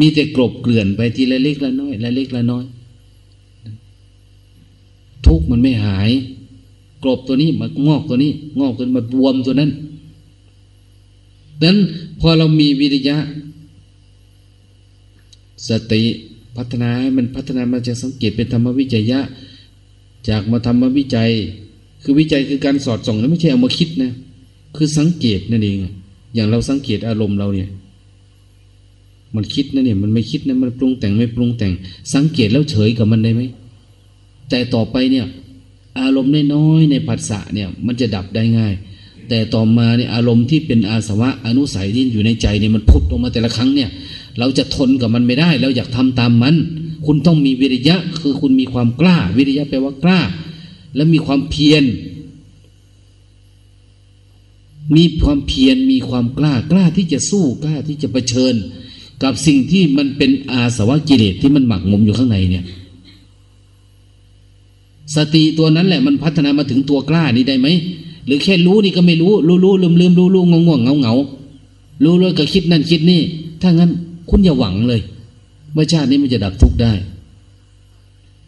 มีแต่กลบเกลื่อนไปทีละเล็กละน้อยละเล็กละน้อย ทุกมันไม่หาย กลบตัวนี้มางอกตัวนี้ งอกตัวมาบวมตัวนั้นดังนั้นพอเรามีวิริยะ สติพัฒนาให้มันพัฒนามาจากสังเกตเป็นธรรมวิจัยะ จากมาธรรมวิจัย คือวิจัยคือการสอดส่องนะไม่ใช่เอามาคิดนะ คือสังเกตนั่นเองอย่างเราสังเกตอารมณ์เราเนี่ย มันคิดนะเนี่ยมันไม่คิดนะมันปรุงแต่งไม่ปรุงแต่ง สังเกตแล้วเฉยกับมันได้ไหมแต่ต่อไปเนี่ย อารมณ์น้อยๆในผัสสะเนี่ยมันจะดับได้ง่าย แต่ต่อมาเนี่ยอารมณ์ที่เป็นอาสวะอนุสัยที่อยู่ในใจเนี่ยมันพุดออกมาแต่ละครั้งเนี่ย เราจะทนกับมันไม่ได้เราอยากทำตามมัน คุณต้องมีวิริยะคือคุณมีความกล้า วิริยะแปลว่ากล้า และมีความเพียรมีความเพียรมีความกล้ากล้าที่จะสู้กล้าที่จะะเผชิญ กับสิ่งที่มันเป็นอาสวะกิเลสที่มันหมักหมมอยู่ข้างในเนี่ย สติตัวนั้นแหละมันพัฒนามาถึงตัวกล้านี้ได้ไหมหรือแค่รู้นี่ก็ไม่รู้รู้รู้ลืมลืมรู้รู้งงงงเงาเงารู้รู้ก็คิดนั่นคิดนี่ถ้างั้นคุณอย่าหวังเลยว่าชาตินี้มันจะดับทุกข์ได้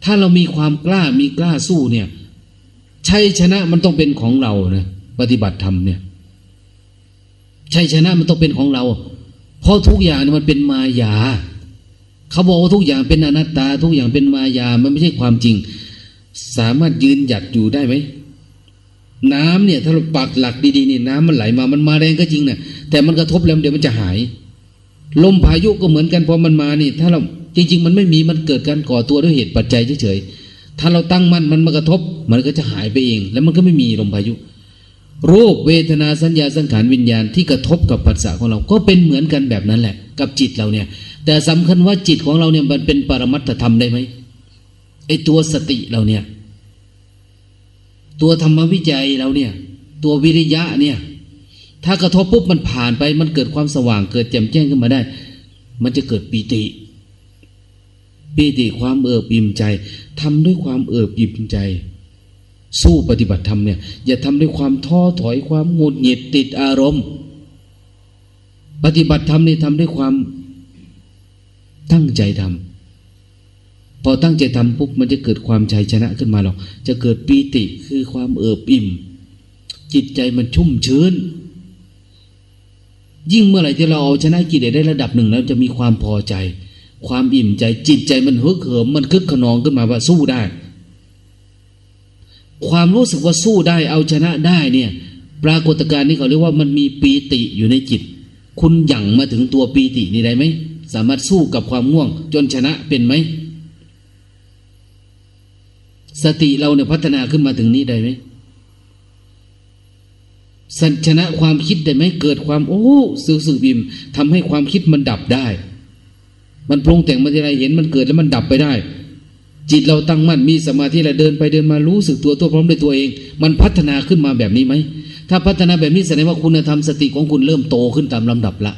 ถ้าเรามีความกล้ามีกล้าสู้เนี่ยชัยชนะมันต้องเป็นของเรานะปฏิบัติธรรมเนี่ยชัยชนะมันต้องเป็นของเรา เพราะทุกอย่างมันเป็นมายา เขาบอกว่าทุกอย่างเป็นอนัตตา ทุกอย่างเป็นมายา มันไม่ใช่ความจริง สามารถยืนหยัดอยู่ได้ไหมน้ำเนี่ย ถ้าเราปักหลักดีๆนี่น้ำมันไหลมา มันมาแรงก็จริงนะแต่มันกระทบแล้วเดี๋ยวมันจะหาย ลมพายุก็เหมือนกันพอมันมานี่ ถ้าเราจริง ๆ มันไม่มีมันเกิดการก่อตัวด้วยเหตุปัจจัยเฉยๆถ้าเราตั้งมั่นมันมากระทบ มันก็จะหายไปเอง แล้วมันก็ไม่มีลมพายุรูปเวทนาสัญญาสังขารวิญญาณที่กระทบกับปัสสะของเราก็เป็นเหมือนกันแบบนั้นแหละ กับจิตเราเนี่ย แต่สำคัญว่าจิตของเราเนี่ยมันเป็นปรมัตถธรรมได้ไหม ไอตัวสติเราเนี่ย ตัวธรรมวิจัยเราเนี่ย ตัววิริยะเนี่ย ถ้ากระทบปุ๊บมันผ่านไป มันเกิดความสว่างเกิดแจ่มแจ้งขึ้นมาได้ มันจะเกิดปีติปีติความเอิบอิ่มใจทำด้วยความเอิบอิ่มใจ สู้ปฏิบัติธรรมเนี่ย อย่าทำด้วยความท้อถอยความงุดหงิดติดอารมณ์ ปฏิบัติธรรมนี่ทำด้วยความตั้งใจทำ พอตั้งใจทำปุ๊บมันจะเกิดความชัยชนะขึ้นมาหรอก จะเกิดปีติคือความเอิบอิ่ม จิตใจมันชุ่มชื้น ยิ่งเมื่อไหร่ที่เราเอาชนะกิเลสได้ระดับหนึ่งแล้วจะมีความพอใจ ความอิ่มใจ จิตใจมันฮึกเหิมมันคึกขนองขึ้นมาว่าสู้ได้ ความรู้สึกว่าสู้ได้เอาชนะได้เนี่ย ปรากฏการณ์นี้เขาเรียกว่ามันมีปีติอยู่ในจิต คุณหยั่งมาถึงตัวปีตินี่ได้ไหมสามารถสู้กับความง่วง จนชนะเป็นไหม สติเราเนี่ยพัฒนาขึ้นมาถึงนี้ได้ไหมสัญชนะความคิดได้ไหมเกิดความโอ้สึกสึกบิมทำให้ความคิดมันดับได้ มันปรุงแต่งมาทีไรเห็นมันเกิดแล้วมันดับไปได้ จิตเราตั้งมั่นมีสมาธิแล้วเดินไปเดินมารู้สึกตัวตัวพร้อมด้วยตัวเอง มันพัฒนาขึ้นมาแบบนี้ไหมถ้าพัฒนาแบบนี้แสดงว่าคุณธรรมสติของคุณเริ่มโตขึ้นตามลำดับละ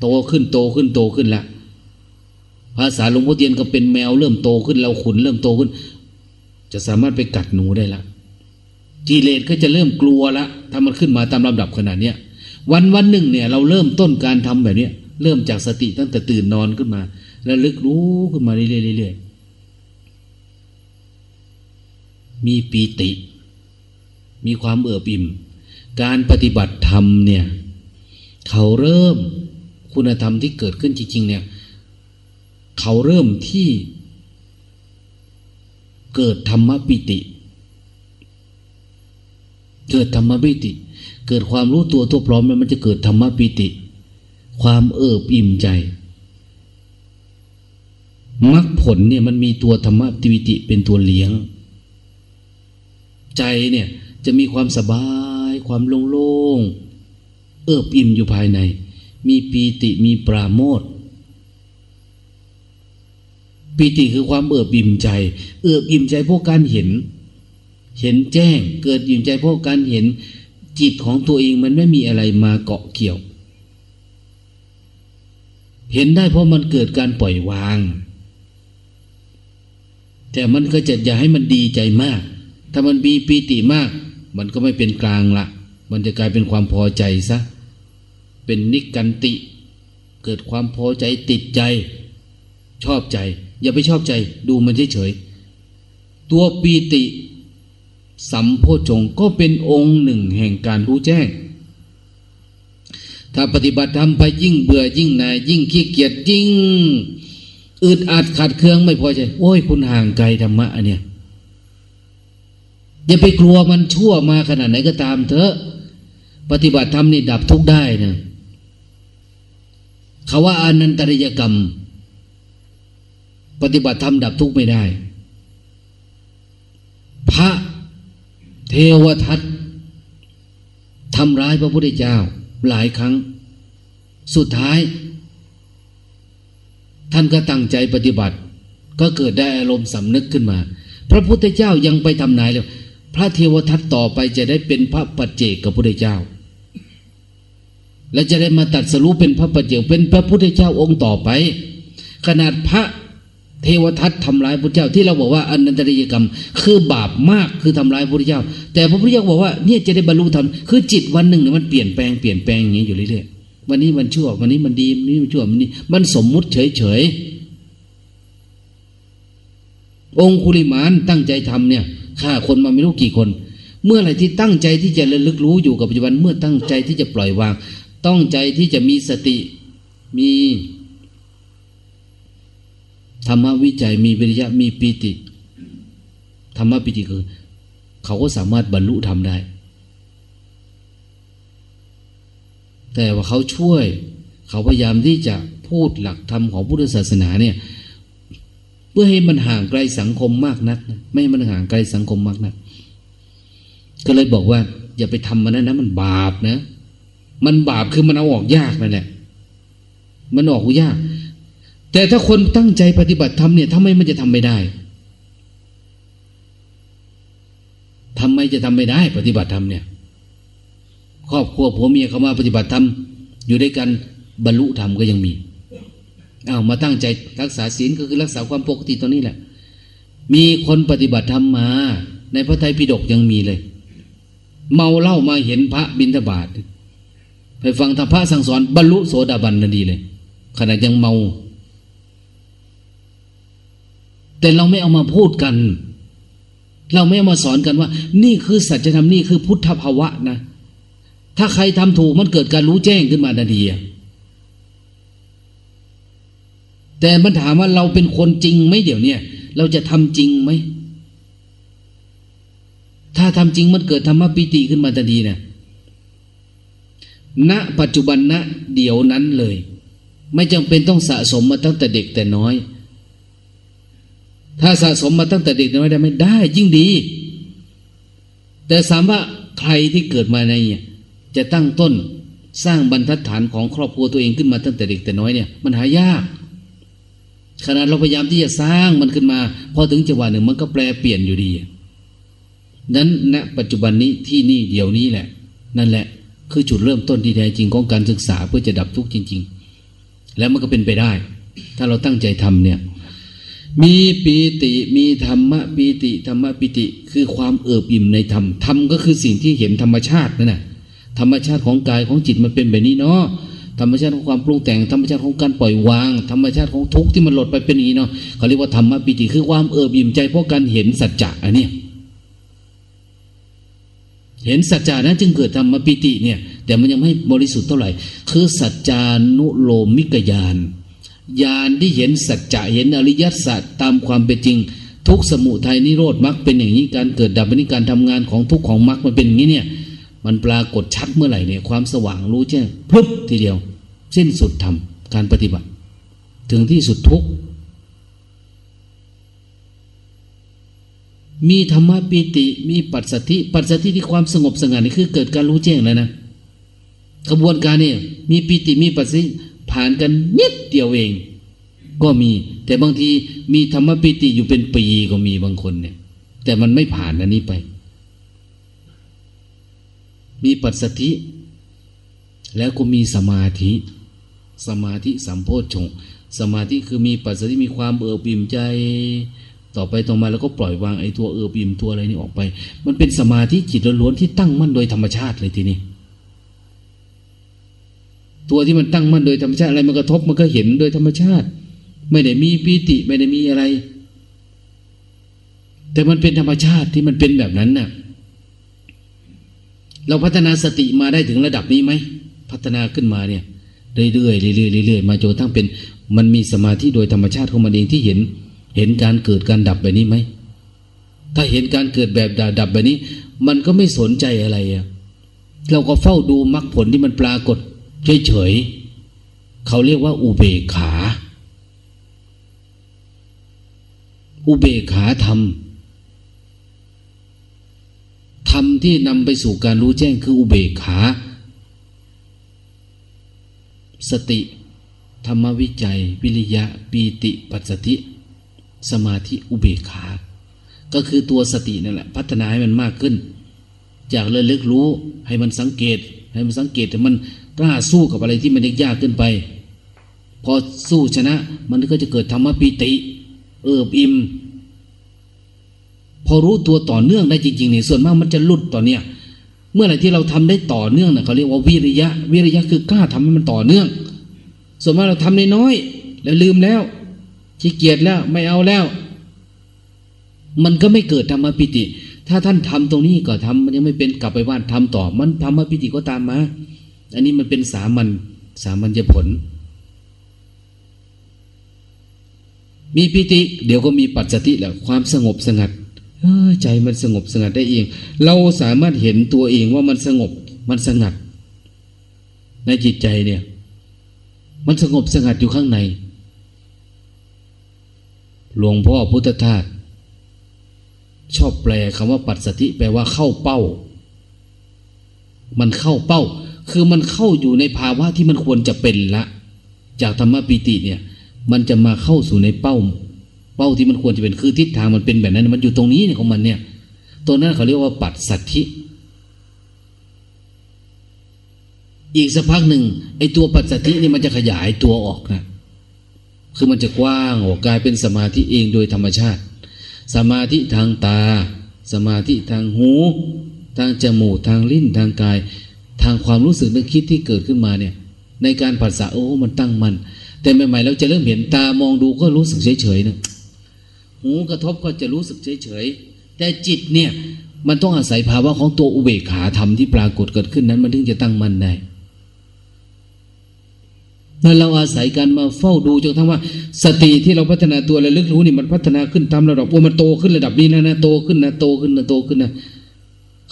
โตขึ้นโตขึ้นโตขึ้นละภาษาหลวงพ่อเทียนก็เป็นแมวเริ่มโตขึ้นเราขุนเริ่มโตขึ้น จะสามารถไปกัดหนูได้ละกิเลสก็จะเริ่มกลัวละถ้ามันขึ้นมาตามลำดับขนาดเนี้ยวันวันหนึ่งเนี่ย เราเริ่มต้นการทำแบบเนี้ยเริ่มจากสติตั้งแต่ตื่นนอนขึ้นมา แล้วลึกรู้ขึ้นมาเรื่อยๆมีปีติ มีความเอื้อบอิ่ม การปฏิบัติธรรมเนี่ย เขาเริ่มคุณธรรมที่เกิดขึ้นจริง ๆ เนี่ย เขาเริ่มที่ เกิดธรรมปิติ เกิดธรรมปิติ เกิดความรู้ตัวตัวพร้อมแล้วมันจะเกิดธรรมปิติ ความเอิบอิ่มใจมรรคผลเนี่ยมันมีตัวธรรมปิติเป็นตัวเลี้ยง ใจเนี่ยจะมีความสบายความโล่งๆเอิบอิ่มอยู่ภายใน มีปีติมีปราโมท ปีติคือความเอือบิ่มใจ เอือบิ่มใจเพราะการเห็น เห็นแจ้ง เกิดอิ่มใจเพราะการเห็นจิตของตัวเองมันไม่มีอะไรมาเกาะเกี่ยว เห็นได้เพราะมันเกิดการปล่อยวาง แต่มันก็จะอย่าให้มันดีใจมาก ถ้ามันมีปีติมาก มันก็ไม่เป็นกลางละ มันจะกลายเป็นความพอใจซะ เป็นนิกันติ เกิดความพอใจติดใจ ชอบใจ อย่าไปชอบใจ ดูมันเฉยๆตัวปีติ สัมโพชงก็เป็นองค์หนึ่งแห่งการรู้แจ้ง ถ้าปฏิบัติทำไปยิ่งเบื่อยิ่งนายยิ่งขี้เกียจยิ่งอึดอัดขัดเครื่องไม่พอใจ โอ้ยคุณห่างไกลธรรมะอันเนี้ยอย่าไปกลัวมันชั่วมาขนาดไหนก็ตามเถอะ ปฏิบัติธรรมนี่ดับทุกได้นะเขาว่าอนันตริยกรรม ปฏิบัติธรรมดับทุกข์ไม่ได้ พระเทวทัตทำร้ายพระพุทธเจ้าหลายครั้ง สุดท้าย ท่านก็ตั้งใจปฏิบัติ ก็เกิดได้อารมณ์สำนึกขึ้นมา พระพุทธเจ้ายังไปทำนายเลยพระเทวทัตต่อไปจะได้เป็นพระปัจเจกกับพระพุทธเจ้า และจะได้มาตัดสรุปเป็นพระปัจเจกเป็นพระพุทธเจ้าองค์ต่อไป ขนาดพระ เทวทัตทำร้ายพระเจ้าที่เราบอกว่าอนันตริยกรรม คือบาปมากคือทำร้ายพระเจ้า แต่พระพุทธเจ้าบอกว่าเนี่ยจะได้บรรลุธรรมคือจิตวันหนึ่งเนี่ยมันเปลี่ยนแปลงเปลี่ยนแปลงอย่างนี้อยู่เรื่อยๆวันนี้มันชั่ววันนี้มันดีวันนี้มันชั่ววันนี้ มันสมมุติเฉยๆองคุลิมานตั้งใจทำเนี่ยฆ่าคนมาไม่รู้กี่คน เมื่อไรที่ตั้งใจที่จะระลึกรู้อยู่กับปัจจุบันเมื่อตั้งใจที่จะปล่อยวางต้องใจที่จะมีสติมี ธรรมวิจัยมีวิริยะมีปีติธรรมปีติคือ เขาก็สามารถบรรลุทำได้ แต่ว่าเขาช่วย เขาพยายามที่จะพูดหลักธรรมของพุทธศาสนาเนี่ย เพื่อให้มันห่างไกลสังคมมากนักนะไม่ให้มันห่างไกลสังคมมากนัก ก็เลยบอกว่า อย่าไปทำมันนะนะมันบาปนะ มันบาปคือมันเอาออกยากนั่นแหละมันออกยาก แต่ถ้าคนตั้งใจปฏิบัติธรรมเนี่ยทำไมมันจะทำไม่ได้ทำไมจะทำไม่ได้ ปฏิบัติธรรมเนี่ย ครอบครัวผัวเมียเขามาปฏิบัติธรรมอยู่ด้วยกันบรรลุธรรมก็ยังมีเอามาตั้งใจรักษาศีลก็คือรักษาความปกติตรงนี้แหละ มีคนปฏิบัติธรรมมา ในพระไตรปิฎกยังมีเลย เมาเล่ามาเห็นพระบิณฑบาตไปฟังธรรมพระสั่งสอนบรรลุโสดาบันนันดีเลยขณะยังเมา แต่เราไม่เอามาพูดกัน เราไม่เอามาสอนกันว่า นี่คือสัจธรรมนี่คือพุทธภาวะนะ ถ้าใครทำถูกมันเกิดการรู้แจ้งขึ้นมาทันทีแต่มันถามว่าเราเป็นคนจริงไหมเดี๋ยวนี้เราจะทำจริงไหมถ้าทำจริงมันเกิดธรรมปิติขึ้นมาทันทีนะณปัจจุบันณเดี๋ยวนั้นเลย ไม่จำเป็นต้องสะสมมาตั้งแต่เด็กแต่น้อย ถ้าสะสมมาตั้งแต่เด็กน้อยได้ไม่ได้ยิ่งดี แต่สามว่าใครที่เกิดมาในจะตั้งต้นสร้างบรรทัดฐานของครอบครัวตัวเองขึ้นมาตั้งแต่เด็กแต่น้อยเนี่ยมันหายากขณะเราพยายามที่จะสร้างมันขึ้นมา พอถึงจังหวะหนึ่งมันก็แปลเปลี่ยนอยู่ดีนั้นณปัจจุบันนี้ที่นี่เดี๋ยวนี้แหละ นั่นแหละ คือจุดเริ่มต้นที่แท้จริงของการศึกษาเพื่อจะดับทุกข์จริง ๆ แล้วมันก็เป็นไปได้ ถ้าเราตั้งใจทำเนี่ย มีปีติมีธรรมะปีติธรรมะปีติ คือความเอิบอิ่มในธรรมธรรมก็คือสิ่งที่เห็นธรรมชาตินั่นแหะธรรมชาติของกายของจิตมันเป็นแบบนี้เนาะธรรมชาติของความปรุงแต่งธรรมชาติของการปล่อยวาง ธรรมชาติของทุกข์ที่มันหลดไปเป็นอย่างนี้เนาะเขาเรียกว่าธรรมะปีติคือความเอิบอิ่มใจเพราะการเห็นสัจจะอันนี้เห็นสัจจานะจึงเกิดธรรมปิติเนี่ย แต่มันยังไม่บริสุทธิ์เท่าไหร่ คือสัจจานุโลมิกยาน ญาณที่เห็นสัจจะเห็นอริยสัจตามความเป็นจริง ทุกสมุทัยนิโรธมรรคเป็นอย่างนี้การเกิดดับเป็นการทำงานของทุกของมรรคมันเป็นอย่างนี้เนี่ยมันปรากฏชัดเมื่อไหร่เนี่ยความสว่างรู้แจ้งพลุบทีเดียว สิ้นสุดธรรมการปฏิบัติ ถึงที่สุดทุกมีธรรมปิติมีปัจสัติปัจสัติที่ความสงบสงัดนี่คือเกิดการรู้แจ้งแล้วนะกระบวนการเนี่ยมีปิติมีปัจสัติ ผ่านกันนิดเดียวเอง ก็มี แต่บางทีมีธรรมปิติอยู่เป็นปีก็มีบางคนเนี่ย แต่มันไม่ผ่านอันนี้ไป มีปัสสธิ แล้วก็มีสมาธิ สมาธิสัมโพชฌงสมาธิคือมีปัสสธิมีความเอือบิ่มใจ ต่อไปต่อมาแล้วก็ปล่อยวางไอ้ตัวเอือบิ่มตัวอะไรนี่ออกไป มันเป็นสมาธิจิตล้วนๆที่ตั้งมั่นโดยธรรมชาติเลยทีนี้ ตัวที่มันตั้งมั่นโดยธรรมชาติอะไรมันกระทบมันก็เห็นโดยธรรมชาติ ไม่ได้มีปีติไม่ได้มีอะไร แต่มันเป็นธรรมชาติที่มันเป็นแบบนั้นน่ะ เราพัฒนาสติมาได้ถึงระดับนี้ไหมพัฒนาขึ้นมาเนี่ยเรื่อยๆเรื่อยๆเรื่อยๆมาจนทั้งเป็น มันมีสมาธิโดยธรรมชาติของมันเองที่เห็น เห็นการเกิดการดับแบบนี้ไหมถ้าเห็นการเกิดแบบดับแบบนี้ มันก็ไม่สนใจอะไรอะเราก็เฝ้าดูมรรคผลที่มันปรากฏ เฉยๆเขาเรียกว่าอุเบกขา อุเบกขาธรรมธรรมที่นำไปสู่การรู้แจ้งคืออุเบกขา สติ ธรรมวิจัย วิริยะ ปีติ ปัสสติ สมาธิอุเบกขา ก็คือตัวสตินั่นแหละพัฒนาให้มันมากขึ้น จากเลยลึกรู้ให้มันสังเกต ให้มันสังเกตแต่มัน กล้าสู้กับอะไรที่มันยากขึ้นไป พอสู้ชนะ มันก็จะเกิดธรรมปีติ เอิบอิ่มพอรู้ตัวต่อเนื่องได้จริงๆเนี่ยส่วนมากมันจะหลุดต่อเนี่ย เมื่อไหร่ที่เราทำได้ต่อเนื่องเนะเขาเรียกว่าวิริยะ วิริยะคือกล้าทำให้มันต่อเนื่อง ส่วนมากเราทำน้อยๆแล้วลืมแล้วขี้เกียจแล้วไม่เอาแล้ว มันก็ไม่เกิดธรรมปิติ ถ้าท่านทำตรงนี้ก็ทำมันยังไม่เป็นกลับไปบ้านทำต่อ มันธรรมปิติก็ตามมา อันนี้มันเป็นสามัญสามัญญผล มีปิติ เดี๋ยวก็มีปัจจติแหละความสงบสงัดใจมันสงบสงัดได้เอง เราสามารถเห็นตัวเองว่ามันสงบมันสงัด ในจิตใจเนี่ย มันสงบสงัดอยู่ข้างใน หลวงพ่อพุทธทาสชอบแปลคำว่าปัจสติแปลว่าเข้าเป้า มันเข้าเป้า คือมันเข้าอยู่ในภาวะที่มันควรจะเป็นละ จากธรรมปิติเนี่ย มันจะมาเข้าสู่ในเป้า เป้าที่มันควรจะเป็นคือทิศทางมันเป็นแบบนั้น มันอยู่ตรงนี้เนี่ยของมันเนี่ย ตัวนั้นเขาเรียกว่าปัดสัตธิ อีกสักพักหนึ่งไอ้ตัวปัจสัตธินี่มันจะขยายตัวออกนะคือมันจะกว้างออกกลายเป็นสมาธิเองโดยธรรมชาติ สมาธิทางตา สมาธิทางหู ทางจมูกทางลิ้นทางกาย ทางความรู้สึกนึกคิดที่เกิดขึ้นมาเนี่ย ในการผัสสะโอ้มันตั้งมัน แต่ใหม่ๆเราจะเริ่มเห็นตามองดูก็รู้สึกเฉยๆนะหูกระทบก็จะรู้สึกเฉยๆแต่จิตเนี่ยมันต้องอาศัยภาวะของตัวอุเบกขาธรรมที่ปรากฏเกิดขึ้นนั้น มันถึงจะตั้งมั่นได้นั่นเราอาศัยการมาเฝ้าดูจนทั้งว่า สติที่เราพัฒนาตัวระลึกรู้นี่มันพัฒนาขึ้นตามระดับว่ามันโตขึ้นระดับนี้นะนะโตขึ้นนะโตขึ้นนะโตขึ้นนะ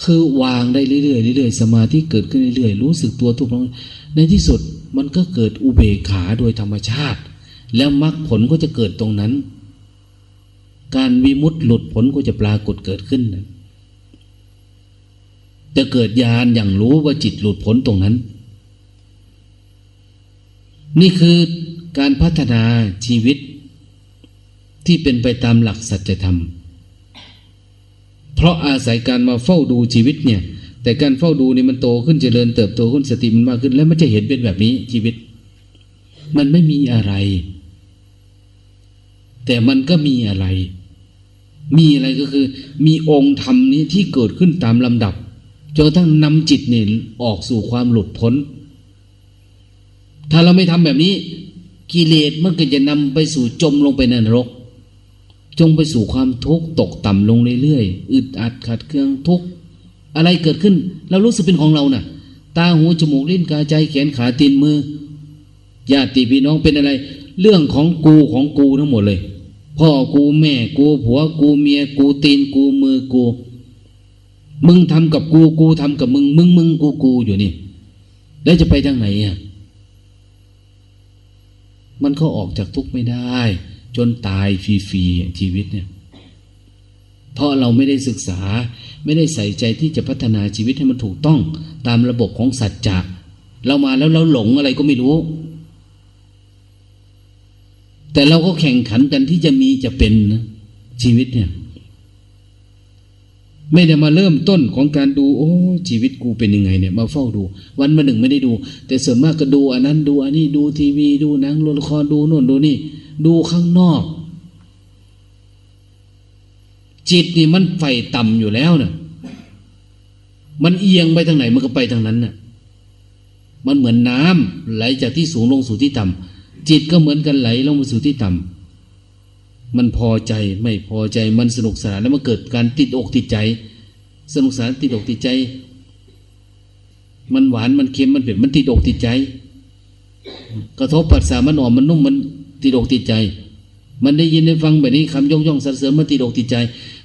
คือวางได้เรื่อยๆเรื่อยๆสมาธิเกิดขึ้นเรื่อยๆรู้สึกตัวทุกครั้งในที่สุดมันก็เกิดอุเบกขาโดยธรรมชาติ แล้วมรรคผลก็จะเกิดตรงนั้น การวิมุตต์หลุดผลก็จะปรากฏเกิดขึ้นจะเกิดญาณอย่างรู้ว่าจิตหลุดพ้นตรงนั้น นี่คือการพัฒนาชีวิตที่เป็นไปตามหลักสัจธรรม เพราะอาศัยการมาเฝ้าดูชีวิตเนี่ย แต่การเฝ้าดูนี่มันโตขึ้นเจริญเติบโตขึ้นสติมันมากขึ้น แล้วมันจะเห็นเป็นแบบนี้ชีวิต มันไม่มีอะไร แต่มันก็มีอะไร มีอะไรก็คือ มีองค์ธรรมนี้ที่เกิดขึ้นตามลำดับจนกระทั่งนำจิตเนี่ยออกสู่ความหลุดพ้น ถ้าเราไม่ทำแบบนี้ กิเลสมันก็จะนำไปสู่จมลงไปในนรก จงไปสู่ความทุกข์ตกต่ำลงเรื่อยๆอึดอัดขัดเคืองทุกข์อะไรเกิดขึ้น เรารู้สึกเป็นของเรานะ่ะ ตาหูจมูกลิ้นกายใจแขนขาตีนมือญาติพี่น้องเป็นอะไร เรื่องของกูของกูทั้งหมดเลย พ่อกูแม่กูผัวกูเมียกูตีนกูมือกู มึงทำกับกูกูทำกับมึง มึงมึงกูกูอยู่นี่ แล้วจะไปทางไหนอะมันก็ออกจากทุกข์ไม่ได้ จนตายฟรีๆชีวิตเนี่ย เพราะเราไม่ได้ศึกษา ไม่ได้ใส่ใจที่จะพัฒนาชีวิตให้มันถูกต้อง ตามระบบของสัจจะเรามาแล้วเราหลงอะไรก็ไม่รู้ แต่เราก็แข่งขันกันที่จะมีจะเป็นนะชีวิตเนี่ย ไม่ได้มาเริ่มต้นของการดู โอ้ชีวิตกูเป็นยังไงเนี่ย มาเฝ้าดู วันมาหนึ่งไม่ได้ดู แต่ส่วนมากก็ดูอันนั้นดูอันนี้ดูทีวีดูหนังดูละครดูโน่นดูนี่ ดูข้างนอก จิตนี่มันไฟต่ำอยู่แล้วเนะ่ะมันเอียงไปทางไหนมันก็ไปทางนั้นน่ะ มันเหมือนน้ำไหลจากที่สูงลงสู่ที่ต่ำจิตก็เหมือนกันไหลลงมาสู่ที่ต่ำ มันพอใจไม่พอใจมันสนุกสนานแล้วมันเกิดการติดอกติดใจ สนุกสนานติดอกติดใจ มันหวานมันเค็มมันเผ็ดมันติดอกติดใจ กระทบปัสสามันอ่อนมันนุ่มมันติดอกติดใจ มันได้ยินได้ฟังแบบนี้คำย่องย่องสรรเสริญมันติดอกติดใจ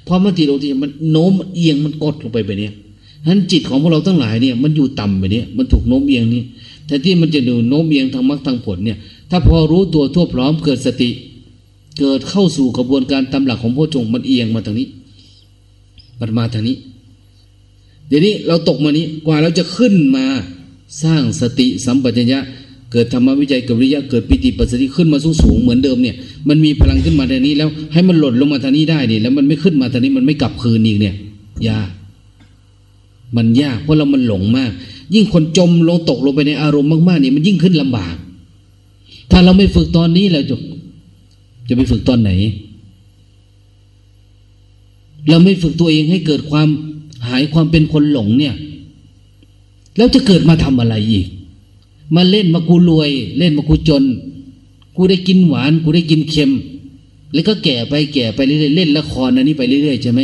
พอมันติดอกติดใจมันโน้มเอียงมันกดลงไปแบบนี้ฉะนั้นจิตของพวกเราทั้งหลายเนี่ยมันอยู่ต่ำแบบนี้มันถูกโน้มเอียงนี่แต่ที่มันจะดูโน้มเอียงทางมรรคทางผลเนี่ย ถ้าพอรู้ตัวทั่วพร้อมเกิดสติ เกิดเข้าสู่กระบวนการตำหลักของพระจงมันเอียงมาทางนี้ มันมาทางนี้ เดี๋ยวนี้เราตกมานี้กว่าเราจะขึ้นมาสร้างสติสัมปชัญญะเกิดธรรมวิจัยกิดวิริยะเกิดปิติปัสสติขึ้นมาสูงสูงเหมือนเดิมเนี่ยมันมีพลังขึ้นมาทางนี้แล้วให้มันหล่นลงมาทางนี้ได้เนี่ยแล้วมันไม่ขึ้นมาทางนี้มันไม่กลับคืนอีกเนี่ยยากมันยาก เพราะเรามันหลงมาก ยิ่งคนจมลงตกลงไปในอารมณ์มากๆเนี่ยมันยิ่งขึ้นลำบาก ถ้าเราไม่ฝึกตอนนี้แล้วจะ จะไปฝึกตอนไหน เราไม่ฝึกตัวเองให้เกิดความหายความเป็นคนหลงเนี่ย แล้วจะเกิดมาทำอะไรอีก มาเล่นมากูรวย เล่นมากูจน กูได้กินหวาน กูได้กินเค็ม แล้วก็แก่ไปแก่ไปเรื่อยๆเล่นละครอันนี้ไปเรื่อยๆใช่ไหม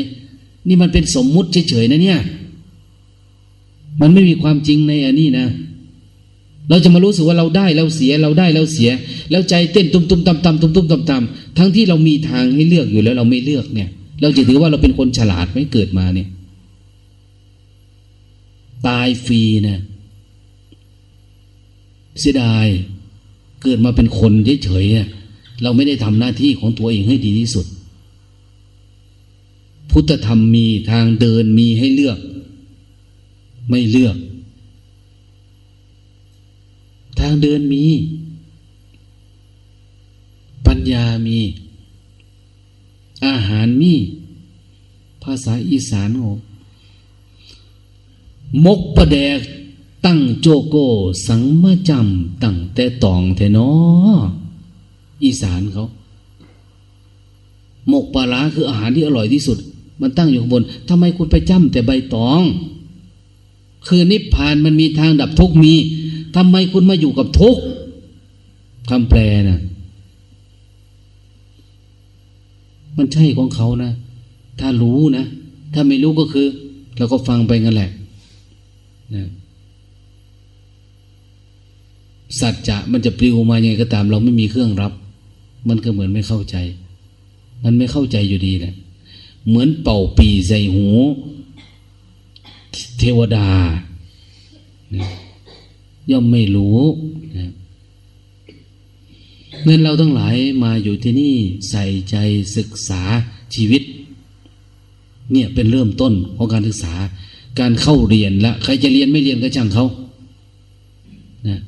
นี่มันเป็นสมมุติเฉยๆนะเนี่ย มันไม่มีความจริงในอันนี้นะ เราจะมารู้สึกว่าเราได้เราเสียเราได้เราเสีย แล้วใจเต้นตุ้มตุ้มตำตำตุ้มตุ้มตำตำทั้งที่เรามีทางให้เลือกอยู่แล้วเราไม่เลือกเนี่ย เราจะถือว่าเราเป็นคนฉลาดไหมเกิดมาเนี่ย ตายฟรีนะเสียดายเกิดมาเป็นคนเฉยๆเราไม่ได้ทำหน้าที่ของตัวเองให้ดีที่สุด พุทธธรรมมีทางเดินมีให้เลือก ไม่เลือก ทางเดินมี ปัญญามี อาหารมี ภาษาอีสานโอมกประแดกตั้งโจโก สังมาจำตั้งแต่ตองเทนออีสานเขาหมกปลาร้าคืออาหารที่อร่อยที่สุด มันตั้งอยู่ข้างบนทำไมคุณไปจ้ำแต่ใบตอง คือนิพพานมันมีทางดับทุกมี ทำไมคุณมาอยู่กับทุกข์คำแปลนะมันใช่ของเขานะ ถ้ารู้นะ ถ้าไม่รู้ก็คือ เราก็ฟังไปงั้นแหละนะสัจจะมันจะปลิวมายังไงก็ตาม เราไม่มีเครื่องรับ มันก็เหมือนไม่เข้าใจ มันไม่เข้าใจอยู่ดีแหละเหมือนเป่าปีใส่หู เทวดานะ ย่อมไม่รู้นะเงินเราทั้งหลายมาอยู่ที่นี่ใส่ใจศึกษาชีวิต เนี่ยเป็นเริ่มต้นของการศึกษา การเข้าเรียนละใครจะเรียนไม่เรียนก็ช่างเขานะ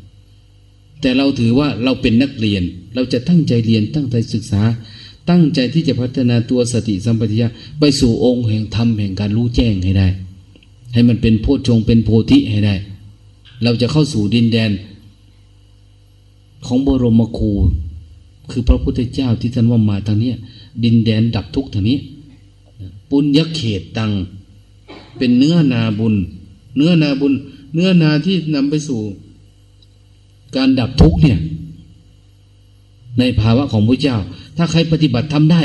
แต่เราถือว่าเราเป็นนักเรียน เราจะตั้งใจเรียนตั้งใจศึกษา ตั้งใจที่จะพัฒนาตัวสติสัมปชัญญะไปสู่องค์แห่งธรรมแห่งการรู้แจ้งให้ได้ ให้มันเป็นโพชฌงเป็นโพธิให้ได้ เราจะเข้าสู่ดินแดน ของบรมครู คือพระพุทธเจ้าที่ท่านว่ามาทางนี้ดินแดนดับทุกข์ทางนี้ปุญญเขตตัง เป็นเนื้อนาบุญ เนื้อนาบุญ เนื้อนาที่นำไปสู่ การดับทุกข์เนี่ย ในภาวะของพระเจ้า ถ้าใครปฏิบัติทำได้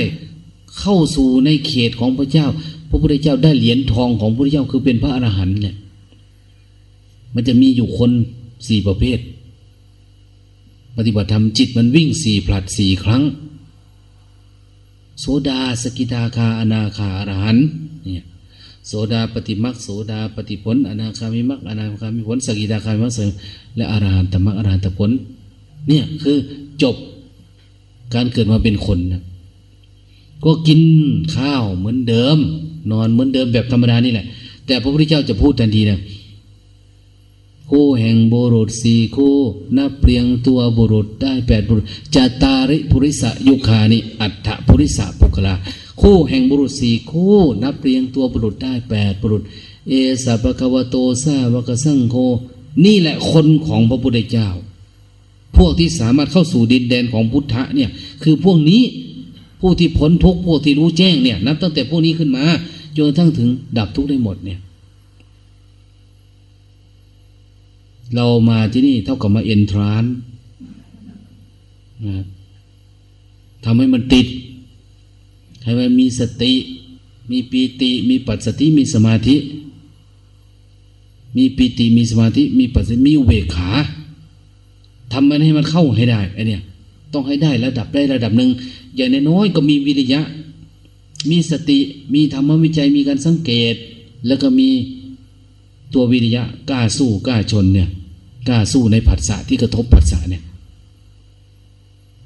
เข้าสู่ในเขตของพระเจ้า พระพุทธเจ้าได้เหรียญทองของพระพุทธเจ้าคือเป็นพระอรหันต์เนี่ย มันจะมีอยู่คนสี่ประเภท ปฏิบัติธรรมจิตมันวิ่งสี่ผลัดสี่ครั้ง โสดาสกิทาคาอนาคาอรหันเนี่ยโสดาปฏิมักโสดาปฏิผล อนาคามิมักอนาคามิผลสกิทาคามิมักเสริมและอรหันตมักอรหันตผล เนี่ยคือจบการเกิดมาเป็นคนนะก็กินข้าวเหมือนเดิม นอนเหมือนเดิมแบบธรรมดานี่แหละ แต่พระพุทธเจ้าจะพูดทันทีนะ คู่แห่งบุรุษสี่คู่นับเรียงตัวบุรุษได้แปดบุรุษจาตาริภุริสยุคานิอัฏฐภุริสปุคลาคู่แห่งบุรุษสี่คู่นับเรียงตัวบุรุษได้แปดบุรุษ เอสัปะคะวะโตซาวกสังโฆนี่แหละคนของพระพุทธเจ้า พวกที่สามารถเข้าสู่ดินแดนของพุทธะเนี่ยคือพวกนี้ผู้ที่พ้นทุกข์พวกที่รู้แจ้งเนี่ยนับตั้งแต่พวกนี้ขึ้นมาจนกระทั่งถึงดับทุกข์ได้หมดเนี่ย เรามาที่นี่เท่ากับมาเอนทรานนะทำให้มันติดให้มันมีสติ มีปีติ มีปัสสติ มีสมาธิ มีปีติ มีสมาธิ มีปัสสติ มีอุเบกขาทำมันให้มันเข้าให้ได้ไอเนี่ยต้องให้ได้ระดับได้ระดับหนึ่งอย่างน้อยก็มีวิริยะ มีสติ มีธรรมวิจัย มีการสังเกต แล้วก็มีตัววิริยะกล้าสู้กล้าชนเนี่ย กล้าสู้ในผัสสะที่กระทบผัสสะเนี่ย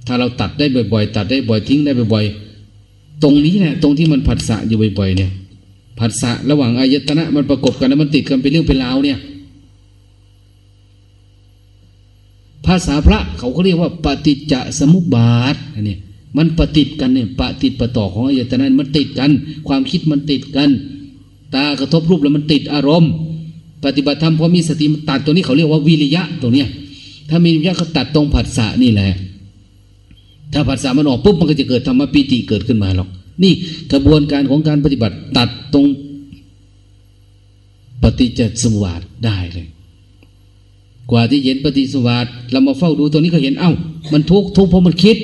ถ้าเราตัดได้บ่อยๆ ตัดได้บ่อยทิ้งได้บ่อยๆ ตรงนี้เนี่ยตรงที่มันผัสสะอยู่บ่อยๆ เนี่ยผัสสะระหว่างอายตนะมันประกบกันแล้วมันติดกันเป็นเรื่องเป็นราวเนี่ยภาษาพระเขาก็เรียกว่า ปฏิจจสมุปบาทอันนี้มันปฏิดกันเนี่ยปฏิดประต่อของอายตนะมันติดกัน ความคิดมันติดกัน ตากระทบรูปแล้วมันติดอารมณ์ ปฏิบัติธรรมพอมีสติมันตัดตัวนี้เขาเรียกว่าวิริยะตัวเนี้ย ถ้ามีวิริยะเขาตัดตรงผัสสะนี่แหละ ถ้าผัสสะมันออกปุ๊บมันก็จะเกิดธรรมปีติเกิดขึ้นมาหรอก นี่กระบวนการของการปฏิบัติตัดตรงปฏิจจสมุปบาทได้เลย กว่าที่เห็นปฏิสวัสดเรามาเฝ้าดูตัวนี้ก็เห็นเอ้า มันทุกข์ทุกข์เพราะมันคิด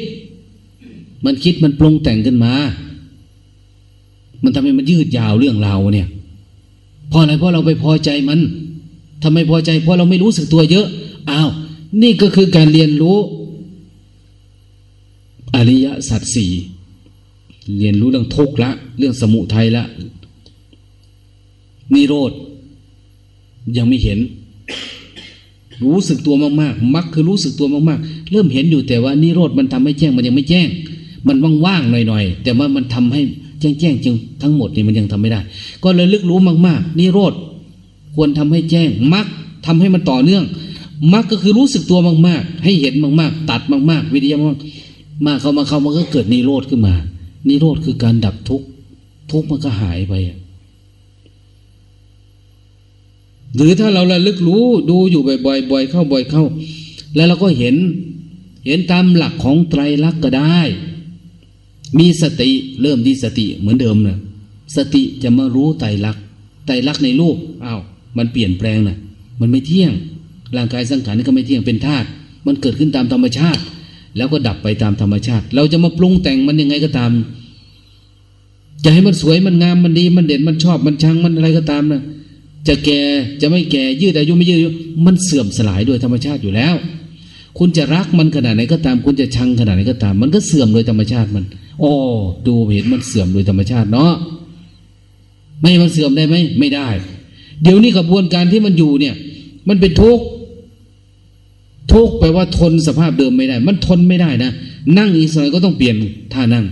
มันคิดมันปรุงแต่งขึ้นมา มันทำให้มันยืดยาวเรื่องราวเนี่ย เพราะอะไรเพราะเราไปพอใจมันทำไมพอใจ เพราะเราไม่รู้สึกตัวเยอะอ้าวนี่ก็คือการเรียนรู้ อริยสัจสี่เรียนรู้เรื่องทุกข์ละ เรื่องสมุทัยละ นิโรธยังไม่เห็น รู้สึกตัวมากๆมักคือรู้สึกตัวมากๆ เริ่มเห็นอยู่แต่ว่านิโรธมันทำให้แจ้งมันยังไม่แจ้ง มันว่างๆหน่อยๆ แต่ว่ามันทำให้ แจ้งแจ้งจริงทั้งหมดนี่มันยังทำไม่ได้ ก็เลยลึกรู้มากๆนิโรธควรทำให้แจ้งมักทำให้มันต่อเนื่องมักก็คือรู้สึกตัวมาก ๆ ให้เห็นมาก ๆ ตัดมาก ๆ วิทยามากมากเข้ามาเข้ามันก็เกิดนิโรธขึ้นมานิโรธคือการดับทุกข์ทุกข์มันก็หายไปหรือถ้าเราระลึกรู้ดูอยู่บ่อยๆบ่อยเข้าบ่อยเข้า แล้วเราก็เห็น เห็นตามหลักของไตรลักษณ์ก็ได้ มีสติเริ่มที่สติเหมือนเดิมนะสติจะมารู้ไตรลักษณ์ไตรลักษณ์ในรูปอ้าวมันเปลี่ยนแปลงนะมันไม่เที่ยง ร่างกายสังขารนี่ก็ไม่เที่ยงเป็นธาตุมันเกิดขึ้นตามธรรมชาติ แล้วก็ดับไปตามธรรมชาติ เราจะมาปรุงแต่งมันยังไงก็ตามจะให้มันสวยมันงามมันดีมันเด่นมันชอบมันชังมันอะไรก็ตามนะจะแก่จะไม่แก่ยืดอายุไม่ยืดอายุมันเสื่อมสลายโดยธรรมชาติอยู่แล้ว คุณจะรักมันขนาดไหนก็ตาม คุณจะชังขนาดไหนก็ตาม มันก็เสื่อมโดยธรรมชาติมัน โอ้ดูเห็นมันเสื่อมโดยธรรมชาติเนาะไม่มันเสื่อมได้ไหมไม่ได้ เดี๋ยวนี้กระบวนการที่มันอยู่เนี่ย มันเป็นทุกข์ทุกข์แปลว่าทนสภาพเดิมไม่ได้ มันทนไม่ได้นะนั่งอีกสักหน่อยก็ต้องเปลี่ยนท่านั่ง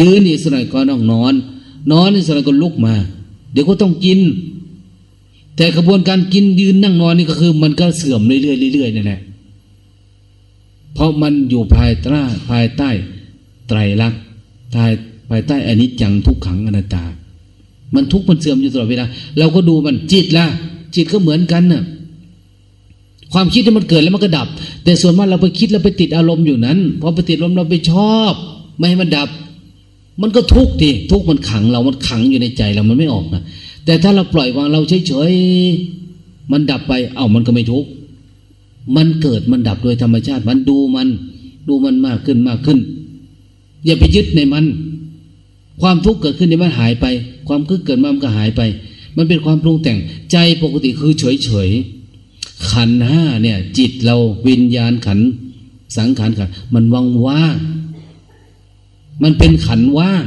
ยืนอีกสักหน่อยก็ต้องนอน นอนอีกสักหน่อยก็ลุกมา เดี๋ยวก็ต้องกิน แต่กระบวนการกินยืนนั่งนอนนี่ก็คือ มันก็เสื่อมเรื่อยๆเรื่อยๆนั่นแหละเพราะมันอยู่ภายใต้ภายใต้ไตรลักษณ์ ภายภายใต้อนิจจังทุกขังอนัตตา มันทุกข์มันเสื่อมอยู่ตลอดเวลา เราก็ดูมันจิตละจิตก็เหมือนกันน่ะความคิดที่มันเกิดแล้วมันก็ดับ แต่ส่วนมากเราไปคิดแล้วไปติดอารมณ์อยู่นั้นพอไปติดอารมณ์เราไปชอบ ไม่ให้มันดับ มันก็ทุกข์ดิทุกข์มันขังเรามันขังอยู่ในใจเรามันไม่ออกนะแต่ถ้าเราปล่อยวางเราเฉยๆมันดับไป เอ้ามันก็ไม่ทุกข์มันเกิดมันดับโดยธรรมชาติ มันดูมันดูมันมากขึ้นมากขึ้น อย่าไปยึดในมัน ความทุกข์เกิดขึ้นในมันหายไป ความคึกเกิดมามันก็หายไป มันเป็นความปรุงแต่งใจปกติคือเฉยเฉยขันห้าเนี่ย จิตเราวิญญาณขัน สังขารขัน มันว่างว่างมันเป็นขันว่าง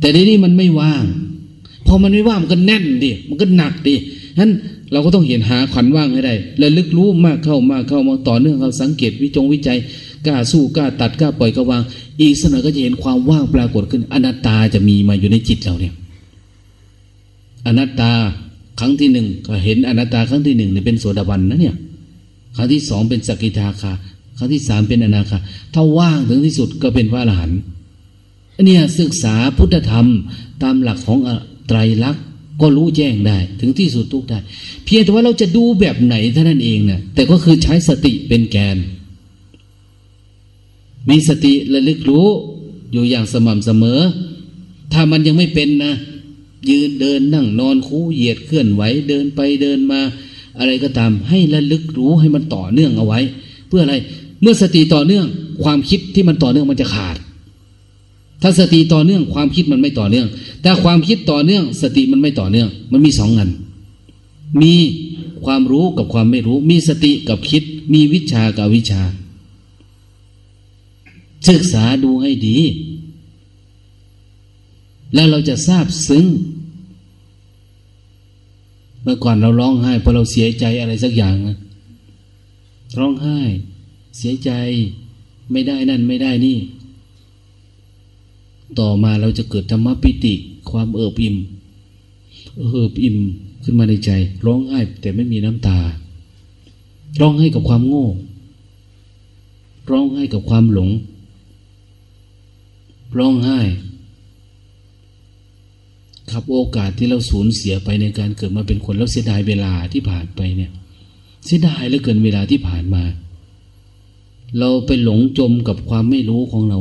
แต่ในนี้มันไม่ว่างพอมันไม่ว่างมันก็แน่นดิมันก็หนักดินั้นเราก็ต้องเห็นหาขันว่างให้ได้และลึกรู้มากเข้ามากเข้ามาต่อเนื่องเราสังเกตวิจงวิจัย กล้าสู้กล้าตัดกล้าปล่อยก็วาง อีกสักหน่อยก็จะเห็นความว่างปรากฏขึ้น อนัตตาจะมีมาอยู่ในจิตเราเนี่ย อนัตตาครั้งที่หนึ่งก็เห็นอนัตตาครั้งที่หนึ่งเนี่ยเป็นโสดาบันนะเนี่ย ครั้งที่สองเป็นสกิทาคาครั้งที่สามเป็นอนาคาถ้าว่างถึงที่สุดก็เป็นพระอรหันต์เนี่ยศึกษาพุทธธรรมตามหลักของไตรลักษณ์ก็รู้แจ้งได้ ถึงที่สุดทุกได้ เพียงแต่ว่าเราจะดูแบบไหนเท่านั้นเองนะแต่ก็คือใช้สติเป็นแกน มีสติระลึกรู้อยู่อย่างสม่ำเสมอ ถ้ามันยังไม่เป็นนะ ยืนเดินนั่งนอนคู่เหยียดเคลื่อนไหวเดินไปเดินมา อะไรก็ตามให้ระลึกรู้ให้มันต่อเนื่องเอาไว้ เพื่ออะไรเมื่อสติต่อเนื่อง ความคิดที่มันต่อเนื่องมันจะขาด ถ้าสติต่อเนื่อง ความคิดมันไม่ต่อเนื่อง แต่ความคิดต่อเนื่อง สติมันไม่ต่อเนื่อง มันมีสองเงันมีความรู้กับความไม่รู้ มีสติกับคิด มีวิชากับวิชา ศึกษาดูให้ดี แล้วเราจะทราบซึ้งเมื่อก่อนเราร้องไห้เพราะเราเสียใจอะไรสักอย่างนะร้องไห้ เสียใจไม่ได้นั่นไม่ได้นี่ ต่อมาเราจะเกิดธรรมปิติ ความเอิบอิ่มเอิบอิ่มขึ้นมาในใจ ร้องไห้แต่ไม่มีน้ำตา ร้องไห้กับความโง่ ร้องไห้กับความหลง ร้องไห้ขับโอกาสที่เราสูญเสียไปในการเกิดมาเป็นคนแล้วเสียดายเวลาที่ผ่านไปเนี่ย เสียดายเหลือเกินเวลาที่ผ่านมา เราไปหลงจมกับความไม่รู้ของเรา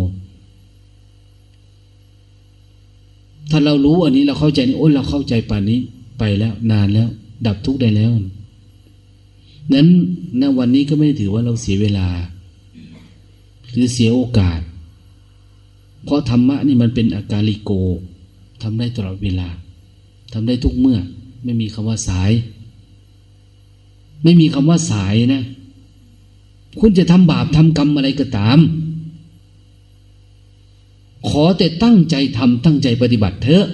ถ้าเรารู้อันนี้เราเข้าใจนี่โอ้ยเราเข้าใจป่านนี้ไปแล้วนานแล้ว ดับทุกข์ได้แล้วนั้นณวันนี้ก็ไม่ได้ถือว่าเราเสียเวลา หรือเสียโอกาส เพราะธรรมะนี่มันเป็นอาการลิโกทำได้ตลอดเวลาทำได้ทุกเมื่อ ไม่มีคำว่าสาย ไม่มีคำว่าสายนะ คุณจะทำบาปทำกรรมอะไรก็ตาม ขอแต่ตั้งใจทำตั้งใจปฏิบัติเถอะ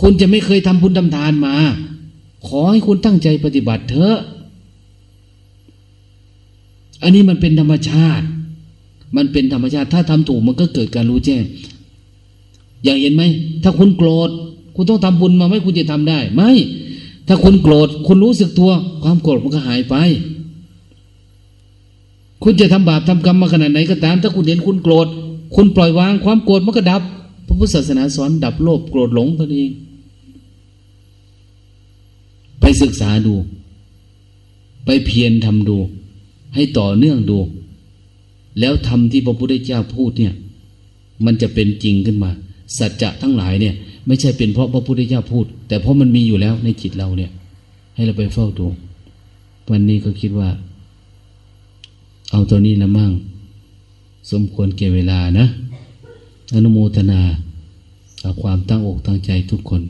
คุณจะไม่เคยทำบุญทำทานมา ขอให้คุณตั้งใจปฏิบัติเถอะอันนี้มันเป็นธรรมชาติ มันเป็นธรรมชาติ ถ้าทำถูกมันก็เกิดการรู้แจ้ง อย่างเห็นไหม ถ้าคุณโกรธ คุณต้องทำบุญมาไหมคุณจะทำได้ ไม่ ถ้าคุณโกรธ คุณรู้สึกตัว ความโกรธมันก็หายไป คุณจะทำบาปทำกรรมมาขนาดไหนก็ตาม ถ้าคุณเห็นคุณโกรธ คุณปล่อยวาง ความโกรธมันก็ดับ พระพุทธศาสนาสอนดับโลภโกรธหลงตัวเอง ไปศึกษาดู ไปเพียรทำดู ให้ต่อเนื่องดู แล้วทำที่พระพุทธเจ้าพูดเนี่ย มันจะเป็นจริงขึ้นมา สัจจะทั้งหลายเนี่ย ไม่ใช่เป็นเพราะพระพุทธเจ้าพูด แต่เพราะมันมีอยู่แล้วในจิตเราเนี่ย ให้เราไปเฝ้าดูวันนี้ก็คิดว่า เอาตัวนี้ละมั่ง สมควรแก่เวลานะ อนุโมทนาเอาความตั้งอกตั้งใจทุกคน